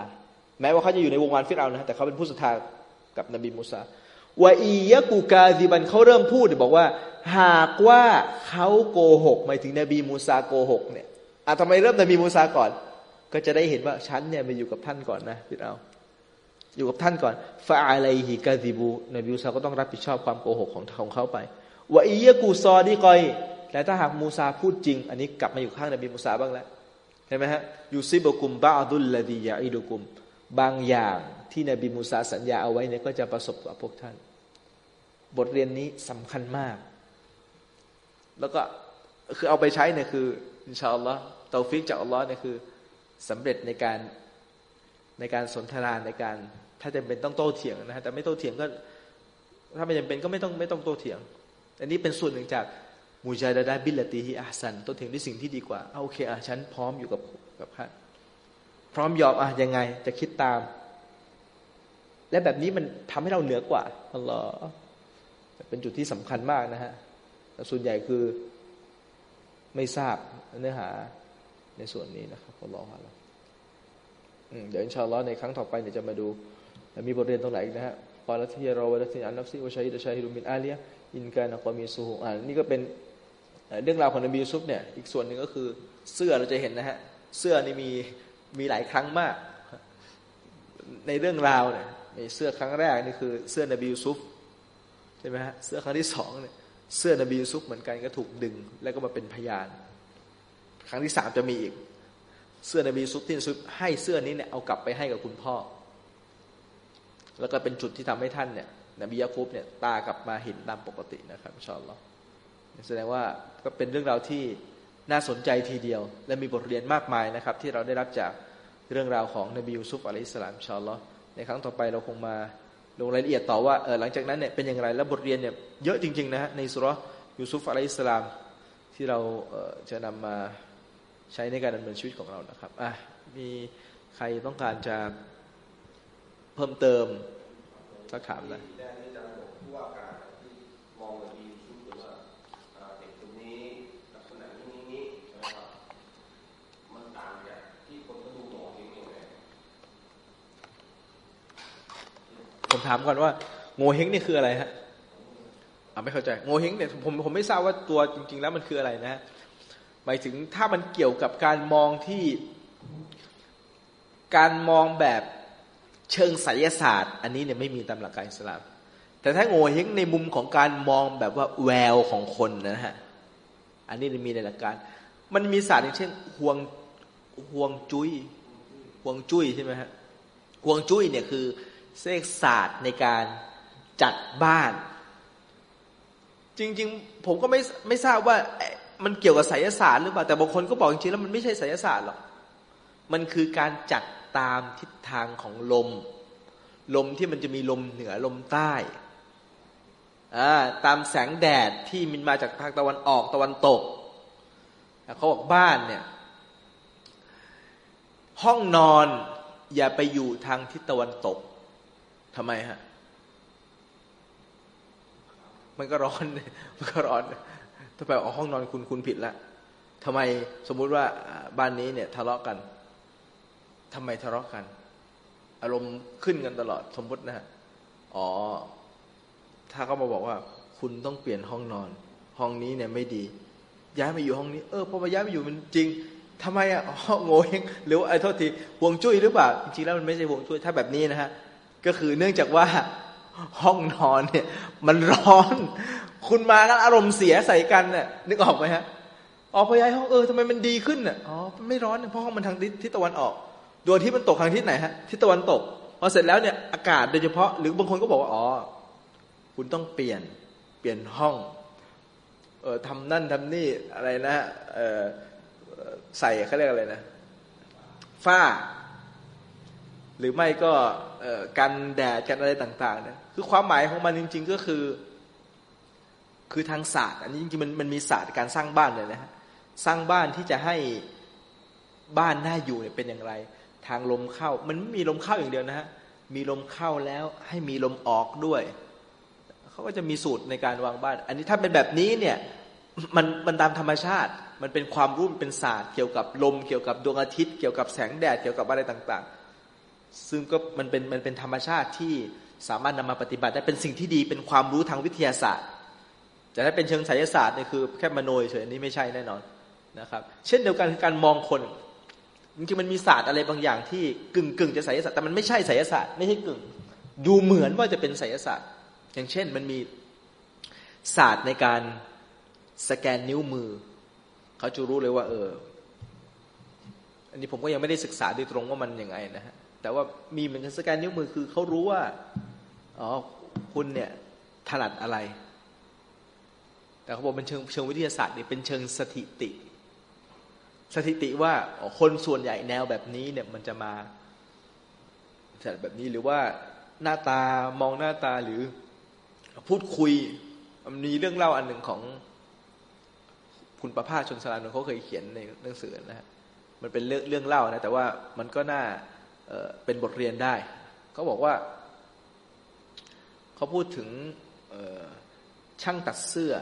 แม้ว่าเขาจะอยู่ในวงวานฟิรเอานะแต่เขาเป็นผู้ศรัทธากับนบีมูซาวาอียะกูกาซิบันเขาเริ่มพูดบอกว่า หากว่าเขาโกหกหมายถึงนบีมูซาโกหกเนี่ยอะทำไมเริ่มนบีมูซาก่อน ก็จะได้เห็นว่าฉันเนี่ยไปอยู่กับท่านก่อนนะฟิรเอา อยู่กับท่านก่อนفعليه كذبه นบีมูซาก็ต้องรับผิดชอบความโกหกของของเขาไปوإن يك صادقاแต่ถ้าหากมูซาพูดจริง อันนี้กลับมาอยู่ข้างนบีมูซาบ้างแล้วเห็นไหมฮะيصبكم بعض الذي يعدكم บางอย่างที่นบีมูซาสัญญาเอาไว้เนี่ยก็จะประสบกับพวกท่าน บทเรียนนี้สำคัญมาก แล้วก็คือเอาไปใช้เนี่ยคืออินชาอัลลอฮ์เตาฟิกจากอัลลอฮ์เนี่ยคือสำเร็จในการในการสนทนาในการ ถ้าจำเป็นต้องโต้เถียงนะฮะแต่ไม่โต้เถียงก็ ถ้าไม่จำเป็นก็ไม่ต้องไม่ต้องโต้เถียง อันนี้เป็นส่วนหนึ่งจากمجادلة بالتي هي أحسنโต้เถียงด้วยสิ่งที่ดีกว่าเอาโอเคอะฉันพร้อมอยู่กับกับท่านพร้อมยอมอะยังไง จะคิดตาม และแบบนี้มันทำให้เราเหนือกว่าอัลลอฮ์เป็นจุดที่สำคัญมากนะฮะแต่ส่วนใหญ่คือไม่ทราบเนื้อหาในส่วนนี้นะครับอัลลอฮ์เดี๋ยวอินชาอัลลอฮ์ในครั้งต่อไปเนี่ยวจะมาดู มีบทเรียนตรงไหนอีกนะฮะقال هي راودتني عن نفسي وشهد شاهد من أهلهاอินกานกอมีซูฮอ่านี่ก็เป็นเรื่องราวของนบียูซุฟเนี่ยอีกส่วนหนึ่งก็คือเสื้อเราจะเห็นนะฮะเสื้อนี่มีมีหลายครั้งมาก ในเรื่องราวเนี่ยเสื้อครั้งแรกนี่คือเสื้อนบียูซุฟใช่ไหมฮะเสื้อครั้งที่สองเนี่ยเสื้อนบียูซุฟเหมือนกันก็ถูกดึง แล้วก็มาเป็นพยาน ครั้งที่สามจะมีอีก เสื้อนบียูซุฟที่ซุฟให้เสื้อนี้เนี่ยเอากลับไปให้กับคุณพ่อ แล้วก็เป็นจุดที่ทำให้ท่านเนี่ยนบียาคุบเนี่ยตากลับมาเห็นตามปกตินะครับชอนเราแสดงว่าก็เป็นเรื่องราวที่น่าสนใจทีเดียว และมีบทเรียนมากมายนะครับ ที่เราได้รับจากเรื่องราวของนบียูซุฟอะลัยฮิสลามชอลลอในครั้งต่อไปเราคงมาลงรายละเอียดต่อว่าเออหลังจากนั้นเนี่ยเป็นอย่างไรและบทเรียนเนี่ยเยอะจริงๆนะฮะในสุรยูซุฟอะลัยฮิสลามที่เราเจะนำมาใช้ในการดำเนินชีวิตของเรานะครับอะมีใครต้องการจะ เพิ่มเติมสักถามนะผมถามก่อนว่าโงเฮงนี่คืออะไรฮะอ่าไม่เข้าใจโงเฮงเนี่ยผมผมไม่ทราบว่าตัวจริง ๆ แล้วมันคืออะไรนะหมายถึงถ้ามันเกี่ยวกับการมองที่ การมองแบบ เชิงไสยศาสตร์ อันนี้เนี่ยไม่มีตามหลักการอิสลามแต่ถ้าโง่เฮงในมุมของการมองแบบว่าแววของคนนะฮะอันนี้มีในหลักการ มันมีศาสตร์อย่างเช่นห่วงห่วงจุย้ยห่วงจุ้ยใช่ไหมฮะห่วงจุ้ยเนี่ยคือเสกศาสตร์ในการจัดบ้าน จริง ๆ ผมก็ไม่ไม่ทราบว่ามันเกี่ยวกับไสยศาสตร์หรือเปล่าแต่บางคนก็บอกจริงๆแล้วมันไม่ใช่ไสยศาสตร์หรอกมันคือการจัด ตามทิศทางของลม ลมที่มันจะมีลมเหนือลมใต้ตามแสงแดดที่มันมาจากทางตะวันออกตะวันตกเขาบอกบ้านเนี่ย ห้องนอนอย่าไปอยู่ทางทิศตะวันตกทำไมฮะ มันก็ร้อน มันก็ร้อน ถ้าไปออกห้องนอนคุณคุณผิดละทำไมสมมุติว่าบ้านนี้เนี่ยทะเลาะกัน ทำไมทะเลาะกัน อารมณ์ขึ้นกันตลอดสมมตินะฮะอ๋อ ถ้าเขามาบอกว่า คุณต้องเปลี่ยนห้องนอน ห้องนี้เนี่ยไม่ดี ย้ายมาอยู่ห้องนี้ เออพอมาย้ายมาอยู่มันจริงทำไมอะอ๋องโง่เองหรือว่าไอ้โทษทีห่วงจุ้ยหรือเปล่าจริงๆแล้วมันไม่ใช่ห่วงจุ้ยถ้าแบบนี้นะฮะก็คือเนื่องจากว่าห้องนอนเนี่ย มันร้อน คุณมาแล้วอารมณ์เสียใส่กันเนี่ยนึกออกไหมฮะออกไปย้ายห้องเออทำไมมันดีขึ้นอะอ๋อไม่ร้อนเพราะห้องมันทางทิศตะวันออก ดวงที่มันตกทางทิศไหนฮะทิศตะวันตกพอเสร็จแล้วเนี่ยอากาศโดยเฉพาะหรือบางคนก็บอกว่าอ๋อคุณต้องเปลี่ยนเปลี่ยนห้องเออทำนั่นทำนี่อะไรนะเออใส่เขาเรียกอะไรนะฝ้า หรือไม่ก็กันแดดกันอะไรต่างๆเนี่ยคือความหมายของมันจริง ๆ ก็คือ คือทางศาสตร์ อันนี้จริงๆมันมันมีศาสตร์การสร้างบ้านเลยนะฮะสร้างบ้านที่จะให้บ้านน่าอยู่เนี่ยเป็นอย่างไร ทางลมเข้า มันไม่มีลมเข้าอย่างเดียวนะฮะมีลมเข้าแล้วให้มีลมออกด้วยเขาก็จะมีสูตรในการวางบ้าน อันนี้ถ้าเป็นแบบนี้เนี่ยมันมันตามธรรมชาติ มันเป็นความรู้เป็นศาสตร์ เกี่ยวกับลมเกี่ยวกับดวงอาทิตย์ เกี่ยวกับแสงแดดเกี่ยวกับอะไรต่างๆ ซึ่งก็มันเป็นมันเป็นธรรมชาติที่สามารถนำมาปฏิบัติได้เป็นสิ่งที่ดีเป็นความรู้ทางวิทยาศาสตร์ แต่ถ้าเป็นเชิงไสยศาสตร์เนี่ยคือแค่มโนยเฉยอันนี้ไม่ใช่แน่นอนนะครับ เช่นเดียวกันคือการมองคน จริงๆมันมีศาสตร์อะไรบางอย่างที่กึ่งกึ่งจะไสยศาสตร์แต่มันไม่ใช่ไสยศาสตร์ไม่ใช่กึ่ง ดูเหมือนว่าจะเป็นไสยศาสตร์ อย่างเช่นมันมีศาสตร์ในการสแกนนิ้วมือ เขาจะรู้เลยว่า เออ อันนี้ผมก็ยังไม่ได้ศึกษาโดยตรงว่ามันยังไงนะฮะแต่ว่ามีเหมือนกันสแกนนิ้วมือคือเขารู้ว่าอ๋อคุณเนี่ยถนัดอะไร แต่เขาบอกเป็นเชิงเชิงวิทยาศาสตร์เนี่ยเป็นเชิงสถิติ สถิติว่าคนส่วนใหญ่แนวแบบนี้เนี่ยมันจะมาแบบนี้หรือว่าหน้าตามองหน้าตาหรือพูดคุยมันมีเรื่องเล่าอันหนึ่งของคุณประภาชนสลานเขาเคยเขียนในหนังสือนะฮะมันเป็นเรื่องเรื่องเล่านะแต่ว่ามันก็น่าเป็นบทเรียนได้เขาบอกว่าเขาพูดถึงช่างตัดเสื้อ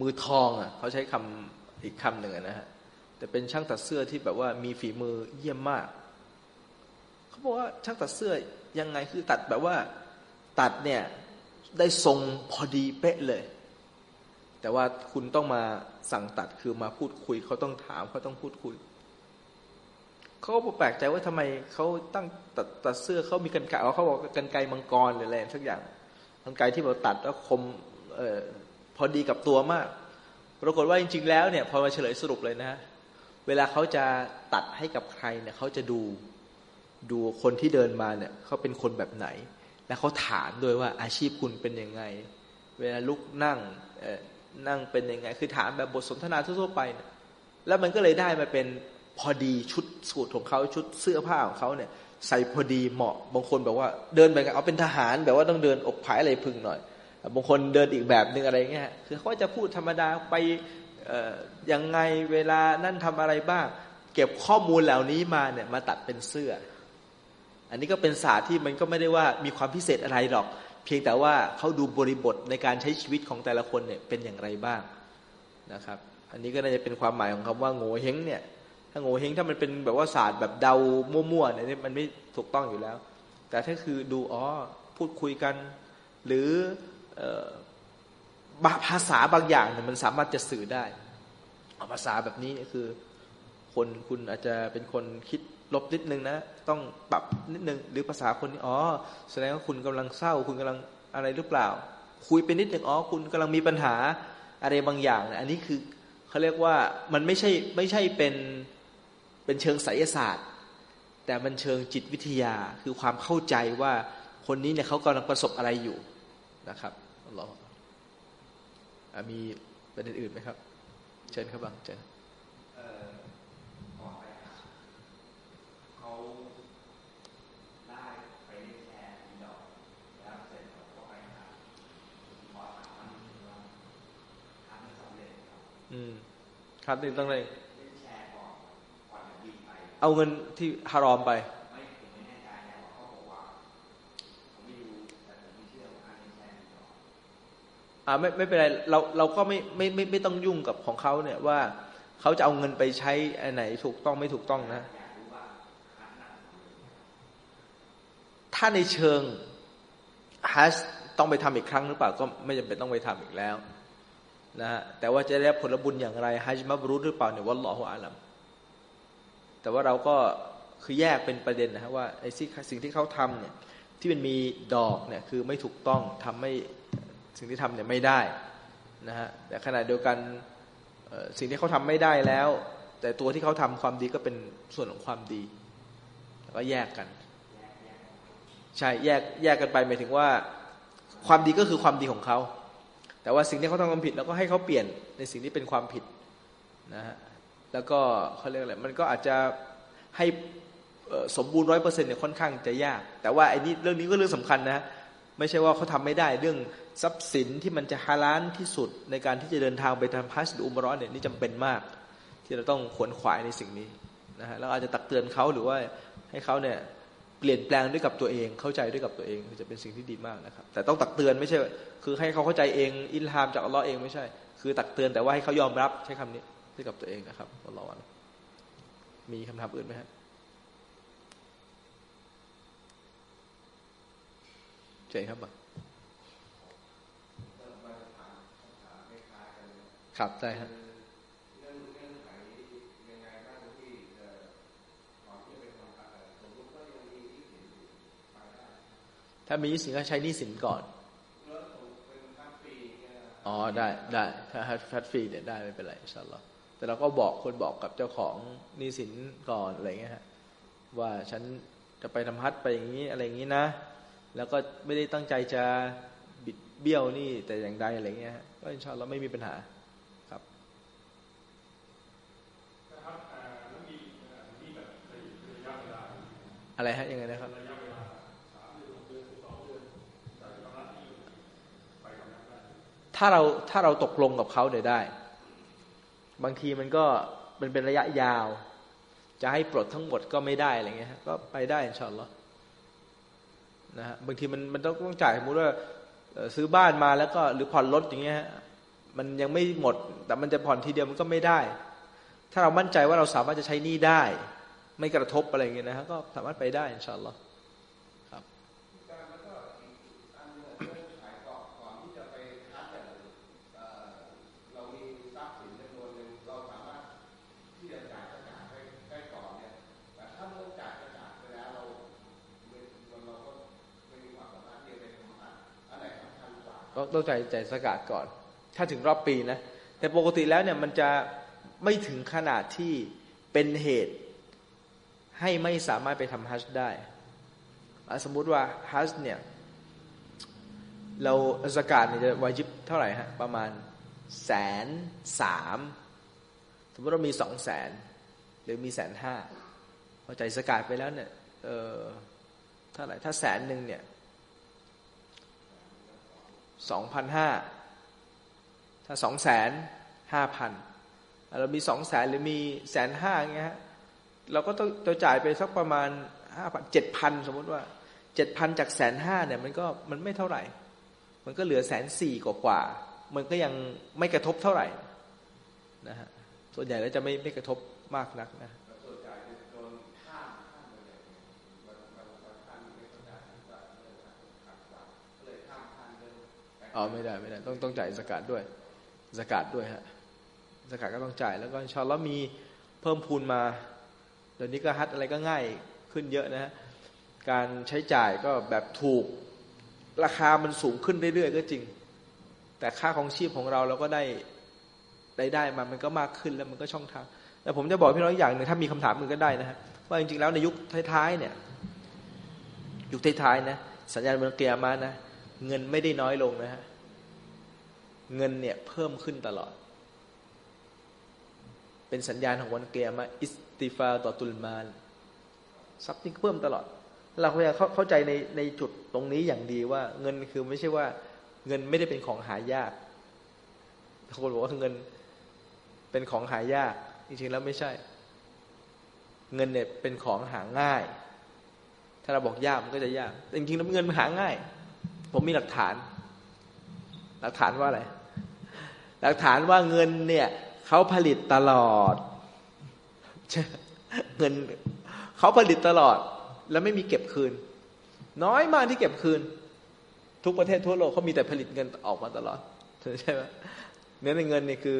มือทองอะเขาใช้คำอีกคำหนึ่งนะฮะ แต่เป็นช่างตัดเสื้อที่แบบว่ามีฝีมือเยี่ยมมาก เขาบอกว่าช่างตัดเสื้อยังไงคือตัดแบบว่าตัดเนี่ยได้ทรงพอดีเป๊ะเลย แต่ว่าคุณต้องมาสั่งตัดคือมาพูดคุยเขาต้องถามเขาต้องพูดคุยเขาก็แปลกใจว่าทำไมเขาตั้งตัดตัดเสื้อเขามีกันไกเขาบอกกันไกมังกรหรืออะไรสักอย่างกันไกที่เราตัดแล้วคมเออพอดีกับตัวมาก ปรากฏว่าจริง ๆ แล้วเนี่ยพอมาเฉลยสรุปเลยนะ เวลาเขาจะตัดให้กับใครเนี่ยเขาจะดูดูคนที่เดินมาเนี่ยเขาเป็นคนแบบไหน แล้วเขาถามด้วยว่าอาชีพคุณเป็นยังไง เวลาลุกนั่งนั่งเป็นยังไง คือถามแบบบทสนทนาทั่วๆไปเนี่ยแล้วมันก็เลยได้มาเป็นพอดีชุดสูทของเขาชุดเสื้อผ้าของเขาเนี่ย ใส่พอดีเหมาะบางคนแบบว่าเดินแบบเอาเป็นทหารแบบว่าต้องเดินอกผายอะไรพึ่งหน่อยบางคนเดินอีกแบบหนึ่งอะไรเงี้ยคือเขาจะพูดธรรมดาไป ยังไงเวลานั่นทำอะไรบ้าง เก็บข้อมูลเหล่านี้มาเนี่ยมาตัดเป็นเสื้อ อันนี้ก็เป็นศาสตร์ที่มันก็ไม่ได้ว่ามีความพิเศษอะไรหรอก เพียงแต่ว่าเขาดูบริบทในการใช้ชีวิตของแต่ละคนเนี่ยเป็นอย่างไรบ้างนะครับ อันนี้ก็น่าจะเป็นความหมายของคำว่าโง่เฮงเนี่ยถ้าโง่เฮงถ้ามันเป็นแบบว่าศาสตร์แบบเดามั่วๆเนี่ยมันไม่ถูกต้องอยู่แล้ว แต่ถ้าคือดูอ๋อพูดคุยกัน หรือ ภาษาบางอย่างเนี่ยมันสามารถจะสื่อได้ภาษาแบบนี้คือ คนคุณอาจจะเป็นคนคิดลบนิดนึงนะ ต้องปรับนิดนึง หรือภาษาคนนี้อ๋อ แสดงว่าคุณกำลังเศร้า คุณกำลังอะไรหรือเปล่า คุยไปนิดนึงอ๋อ คุณกำลังมีปัญหาอะไรบางอย่างอันนี้คือเขาเรียกว่ามันไม่ใช่ไม่ใช่เป็นเป็นเชิงไสยศาสตร์ แต่มันเชิงจิตวิทยาคือความเข้าใจว่าคนนี้เนี่ยเขากำลังประสบอะไรอยู่นะครับรอ มีประเด็นอื่นไหมครับ เชิญครับบังเชิญอืมครับนี่ต้องเลยเอาเงินที่ฮารอมไป อ่าไม่ไม่เป็นไรเราเราก็ไม่ไม่ไม่ไม่ต้องยุ่งกับของเขาเนี่ยว่าเขาจะเอาเงินไปใช้อันไหนถูกต้องไม่ถูกต้องนะ ถ้าในเชิงฮัสต้องไปทำอีกครั้งหรือเปล่าก็ไม่จำเป็นต้องไปทำอีกแล้วนะฮะแต่ว่าจะได้ผลบุญอย่างไรฮัจมับรุษหรือเปล่าเนี่ยวัลลอฮุอาลัมแต่ว่าเราก็คือแยกเป็นประเด็นนะฮะว่าไอ้สิ่งที่เขาทำเนี่ยที่มันมีดอกเนี่ยคือไม่ถูกต้องทำไม่ สิ่งที่ทำเนี่ยไม่ได้นะฮะแต่ขณะเดียวกันสิ่งที่เขาทำไม่ได้แล้ว แต่ตัวที่เขาทำความดีก็เป็นส่วนของความดีแล้วก็แยกกัน ใช่แยกแยกกันไปหมายถึงว่า ความดีก็คือความดีของเขา แต่ว่าสิ่งที่เขาทำความผิดเราก็ให้เขาเปลี่ยนในสิ่งที่เป็นความผิดนะฮะแล้วก็เขาเรียกอะไรมันก็อาจจะให้สมบูรณ์ร้อยเปอร์เซ็นต์เนี่ยค่อนข้างจะยาก แต่ว่าไอ้นี่เรื่องนี้ก็เรื่องสำคัญนะ ไม่ใช่ว่าเขาทำไม่ได้เรื่องทรัพย์สินที่มันจะฮาลานที่สุดในการที่จะเดินทางไปทำพัสดุอุมร้อนเนี่ยนี่จำเป็นมาก ที่เราต้องขวนขวายในสิ่งนี้นะฮะแล้วอาจจะตักเตือนเขาหรือว่าให้เขาเนี่ยเปลี่ยนแปลงด้วยกับตัวเองเข้าใจด้วยกับตัวเองจะเป็นสิ่งที่ดีมากนะครับ แต่ต้องตักเตือนไม่ใช่ คือให้เขาเข้าใจเองอินฮามจากอัลลอฮ์เองไม่ใช่ คือตักเตือนแต่ว่าให้เขายอมรับใช้คำนี้ด้วยกับตัวเองนะครับอัลลอฮ์มีคำถามอื่นไหมครับ เจนครับบ่ครับใช่ครับถ้ามีนิสินก็ใช้นิสินก่อนอ๋อได้ได้ถ้าฮัดฟรีเนี่ยได้ไม่เป็นไรอินชาอัลลอฮ์แต่เราก็บอกคนบอกกับเจ้าของนิสินก่อนอะไรเงี้ยฮะว่าฉันจะไปทำฮัดไปอย่างนี้อะไรอย่างนี้นะ แล้วก็ไม่ได้ตั้งใจจะบิดเบี้ยวนี่แต่อย่างใดอะไรเงี้ยก็อินชาอัลลอฮ์ไม่มีปัญหาครับอะไรฮะยังไงนะครับถ้าเราถ้าเราตกลงกับเขาเนี่ยได้ บางทีมันก็มันเป็นระยะยาว จะให้ปลดทั้งหมดก็ไม่ได้อะไรเงี้ยก็ไปได้อินชาอัลลอฮ์ นะฮะบางทีมันมันต้องต้องจ่ายสมมติว่าซื้อบ้านมาแล้วก็หรือผ่อนรถอย่างเงี้ยมันยังไม่หมด แต่มันจะผ่อนทีเดียวมันก็ไม่ได้ ถ้าเรามั่นใจว่าเราสามารถจะใช้หนี้ได้ ไม่กระทบอะไรเงี้ยนะฮะก็สามารถไปได้อินชาอัลลอฮ์ ต้องใจใจสกัดก่อน ถ้าถึงรอบปีนะ แต่ปกติแล้วเนี่ยมันจะไม่ถึงขนาดที่เป็นเหตุให้ไม่สามารถไปทำฮัจได้ สมมุติว่าฮัจเนี่ย เราสกาดเนี่ยจะวาจิบเท่าไหร่ฮะ ประมาณแสนสามสมมติเรามีสองแสนหรือมีแสนห้าพอใจสกาดไปแล้วเนี่ยเออเท่าไหร่ถ้าแสนหนึ่งเนี่ย สองพันห้าถ้าสองแสนห้าพันเรามีสองแสนหรือมีแสนห้าเงี้ยฮะเราก็ต้องจะจ่ายไปสักประมาณห้าพันเจ็ดพันสมมติว่าเจ็ดพันจากแสนห้าเนี่ยมันก็มันไม่เท่าไหร่ มันก็เหลือแสนสี่กว่ามันก็ยังไม่กระทบเท่าไหร่นะฮะส่วนใหญ่แล้วจะไม่ไม่กระทบมากนักนะ อ๋อไม่ได้ไม่ได้ ต้องต้องจ่ายสกัดด้วยสกัดด้วยฮะสกัดก็ต้องจ่ายแล้วก็ชอลแล้วมีเพิ่มพูนมาเดี๋ยวนี้ก็ฮัทอะไรก็ง่ายขึ้นเยอะนะฮะการใช้จ่ายก็แบบถูกราคามันสูงขึ้นเรื่อยๆก็จริง แต่ค่าของชีพของเราเราก็ได้ได้ได้มามันก็มากขึ้นแล้วมันก็ช่องทางแต่ผมจะบอกพี่น้องอย่างหนึ่งถ้ามีคำถามมึงก็ได้นะฮะว่าจริงๆแล้วในยุคท้ายๆเนี่ย ยุคท้ายๆนะสัญญาณเมืองเกียร์มานะ เงินไม่ได้น้อยลงนะฮะ เงินเนี่ยเพิ่มขึ้นตลอด เป็นสัญญาณของวันเกียมาอิสติฟาต่อตุลมานทรัพย์นี่เพิ่มตลอด เราพยายามเข้าใจในในจุดตรงนี้อย่างดีว่า เงินคือไม่ใช่ว่า เงินไม่ได้เป็นของหายากคนบอกว่าเงินเป็นของหายากจริงๆแล้วไม่ใช่ เงินเนี่ยเป็นของหาง่าย ถ้าเราบอกยากมันก็จะยากแต่จริงๆแล้วเงินมันหาง่าย ผมมีหลักฐาน หลักฐานว่าอะไร หลักฐานว่าเงินเนี่ยเขาผลิตตลอด เงินเขาผลิตตลอด แล้วไม่มีเก็บคืน น้อยมากที่เก็บคืน ทุกประเทศทั่วโลกเขามีแต่ผลิตเงินออกมาตลอดใช่ไหมเนื้อในเงินเนี่ยคือ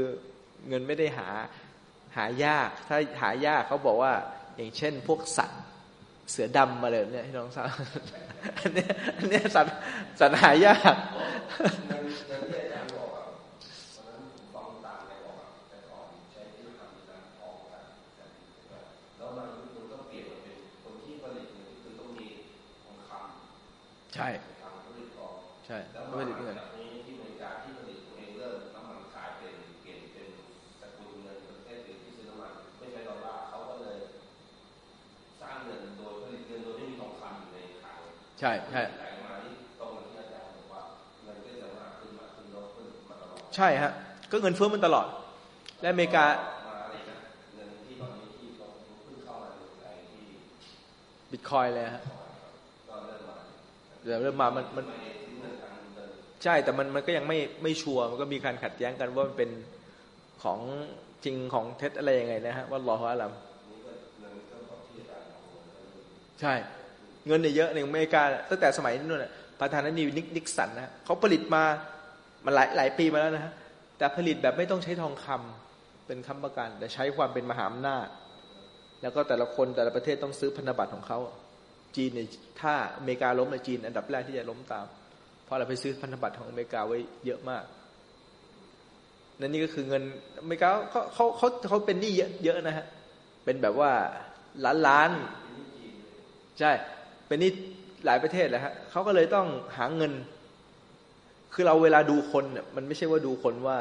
เงินไม่ได้หาหายาก ถ้าหายากเขาบอกว่า อย่างเช่น พวกสัตว์ เสือดำมาเลยเนี่ยที่น้องทราบอันนี้อันนี้สัตว์สัตว์หายากใช่ ใช่ไม่ได้ ใช่ใช่ใช่ฮะก็เงินเฟ้อมันตลอด และอเมริกาบิตคอยเลยฮะเดี๋ยวเริ่มมามันมันใช่แต่มันมันก็ยังไม่ไม่ชัวร์มันก็มีการขัดแย้งกันว่ามันเป็นของจริงของเท็จอะไรยังไงนะฮะว่ารอฮะลัมใช่ เงินเนี่ยเยอะในอเมริกาตั้งแต่สมัยนู้นประธานาธิบดีนิกสันนะเขาผลิตมามันหลายหลายปีมาแล้วนะฮะแต่ผลิตแบบไม่ต้องใช้ทองคำเป็นค้ำประกัน แต่ใช้ความเป็นมหาอำนาจ แล้วก็แต่ละคนแต่ละประเทศต้องซื้อพันธบัตรของเขาจีนเนี่ยถ้าอเมริกาล้มในจีน อันดับแรกที่จะล้มตาม เพราะเราไปซื้อพันธบัตรของอเมริกาไว้เยอะมากนั่นนี่ก็คือเงินอเมริกาเขาเขาเขาเขาเป็นหนี้เยอะเยอะนะฮะเป็นแบบว่าล้านล้านใช่ เป็นนี่หลายประเทศแหละฮะเขาก็เลยต้องหาเงิน คือเราเวลาดูคนเนี่ยมันไม่ใช่ว่าดูคนว่า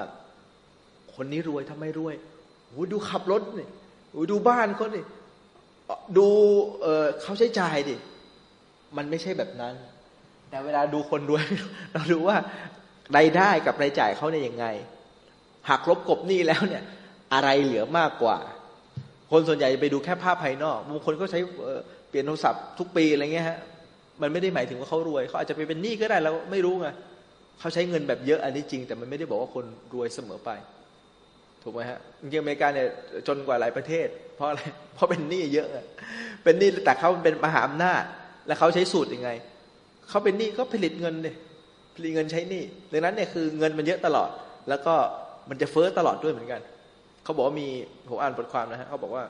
คนนี้รวยทำไมรวยโอ้ดูขับรถนี่โอ้ดูบ้านเขาดิดูเออเขาใช้จ่ายดิมันไม่ใช่แบบนั้น แต่เวลาดูคนรวย เราดูว่ารายได้กับรายจ่ายเขาเนี่ยยังไงหักลบกบหนี้แล้วเนี่ย อะไรเหลือมากกว่า คนส่วนใหญ่ไปดูแค่ภาพภายนอกบางคนก็ใช้ เปลี่ยนโทรศัพท์ทุกปีอะไรเงี้ยฮะมันไม่ได้หมายถึงว่าเขารวยเขาอาจจะไปเป็นหนี้ก็ได้เราไม่รู้ไงเขาใช้เงินแบบเยอะอันนี้จริง แต่มันไม่ได้บอกว่าคนรวยเสมอไป ถูกไหมฮะจริงอเมริกาเนี่ยจนกว่าหลายประเทศ เพราะอะไรเพราะเป็นหนี้เยอะเป็นหนี้แต่เขาเป็นมหาอำนาจแล้วเขาใช้สูตรยังไงเขาเป็นหนี้ก็ผลิตเงินเลยผลิตเงินใช้หนี้ดังนั้นเนี่ยคือเงินมันเยอะตลอด แล้วก็มันจะเฟ้อตลอดด้วยเหมือนกันเขาบอกว่ามีผมอ่านบทความนะฮะเขาบอกว่า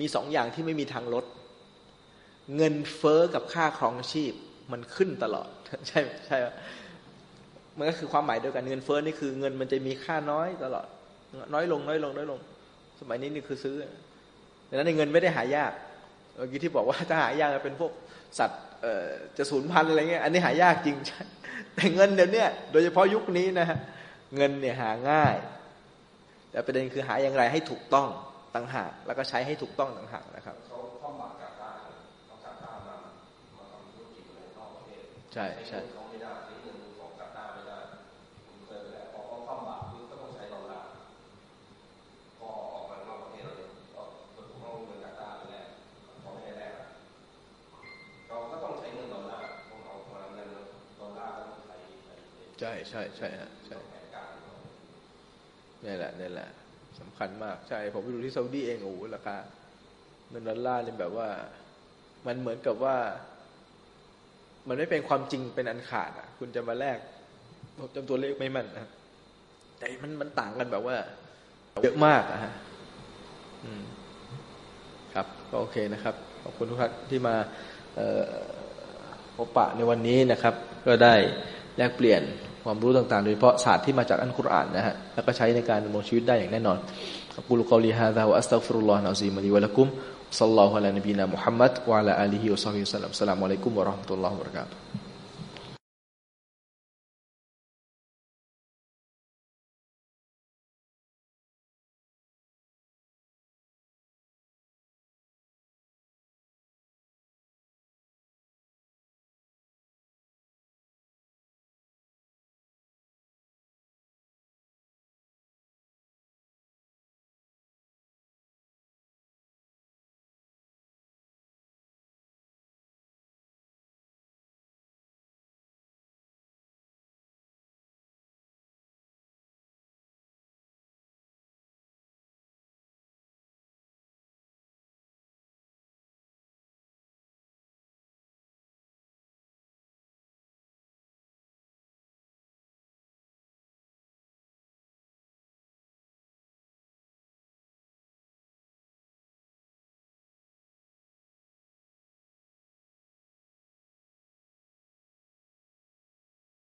มีสองอย่างที่ไม่มีทางลด เงินเฟอ้อกับค่าครองชีพ มันขึ้นตลอด ใช่ใช่มันก็คือความหมายเดียวกันเงินเฟ้อนี่คือเงินมันจะมีค่าน้อยตลอด น้อยลงน้อยลงน้อยลง สมัยนี้นี่คือซื้อดังนั้นเงินไม่ได้หายากเมื่อกี้ที่บอกว่าถ้าหายากเป็นพวกสัตว์จะสูญพันธุ์อะไรเงี้ยอันนี้หายากจริงใช่แต่เงินเดี๋ยวนี้โดยเฉพาะยุคนี้นะฮะเงินเนี่ยหาง่าย แต่ประเด็นคือหาอย่างไรให้ถูกต้องต่างหากแล้วก็ใช้ให้ถูกต้องต่างหากนะครับใช่ใช่ใช่ใช่ใช่ฮะใช่นี่แหละนี่แหละสำคัญมากใช่ ผมไปดูที่ซาอุดีเองโอ้ราคาเงินดอลลาร์เนี่ยแบบว่า มันเหมือนกับว่า มันไม่เป็นความจริงเป็นอันขาดอะ คุณจะมาแลกผมจำตัวเลขไม่มันนะแต่มันมันต่างกันแบบว่า เยอะมากอะฮะครับ ก็โอเคนะครับ ขอบคุณทุกท่านที่มาพบปะในวันนี้นะครับ ก็ได้แลกเปลี่ยนความรู้ต่างๆ โดยเฉพาะศาสตร์ที่มาจากอัลกุรอานนะฮะ แล้วก็ใช้ในการดำรงชีวิตได้อย่างแน่นอนอักูลกอลีฮะดะวะอัสตัฟรุลลอฮ์นะซีมะลีวะลักุมซัลลัลลอฮุอะลัยนบีนะมุฮัมมัดวะอะลาอาลีฮิวะซอฮบิวะสัลลัมสลามุอะลัยกุม วะเราะห์มะตุลลอ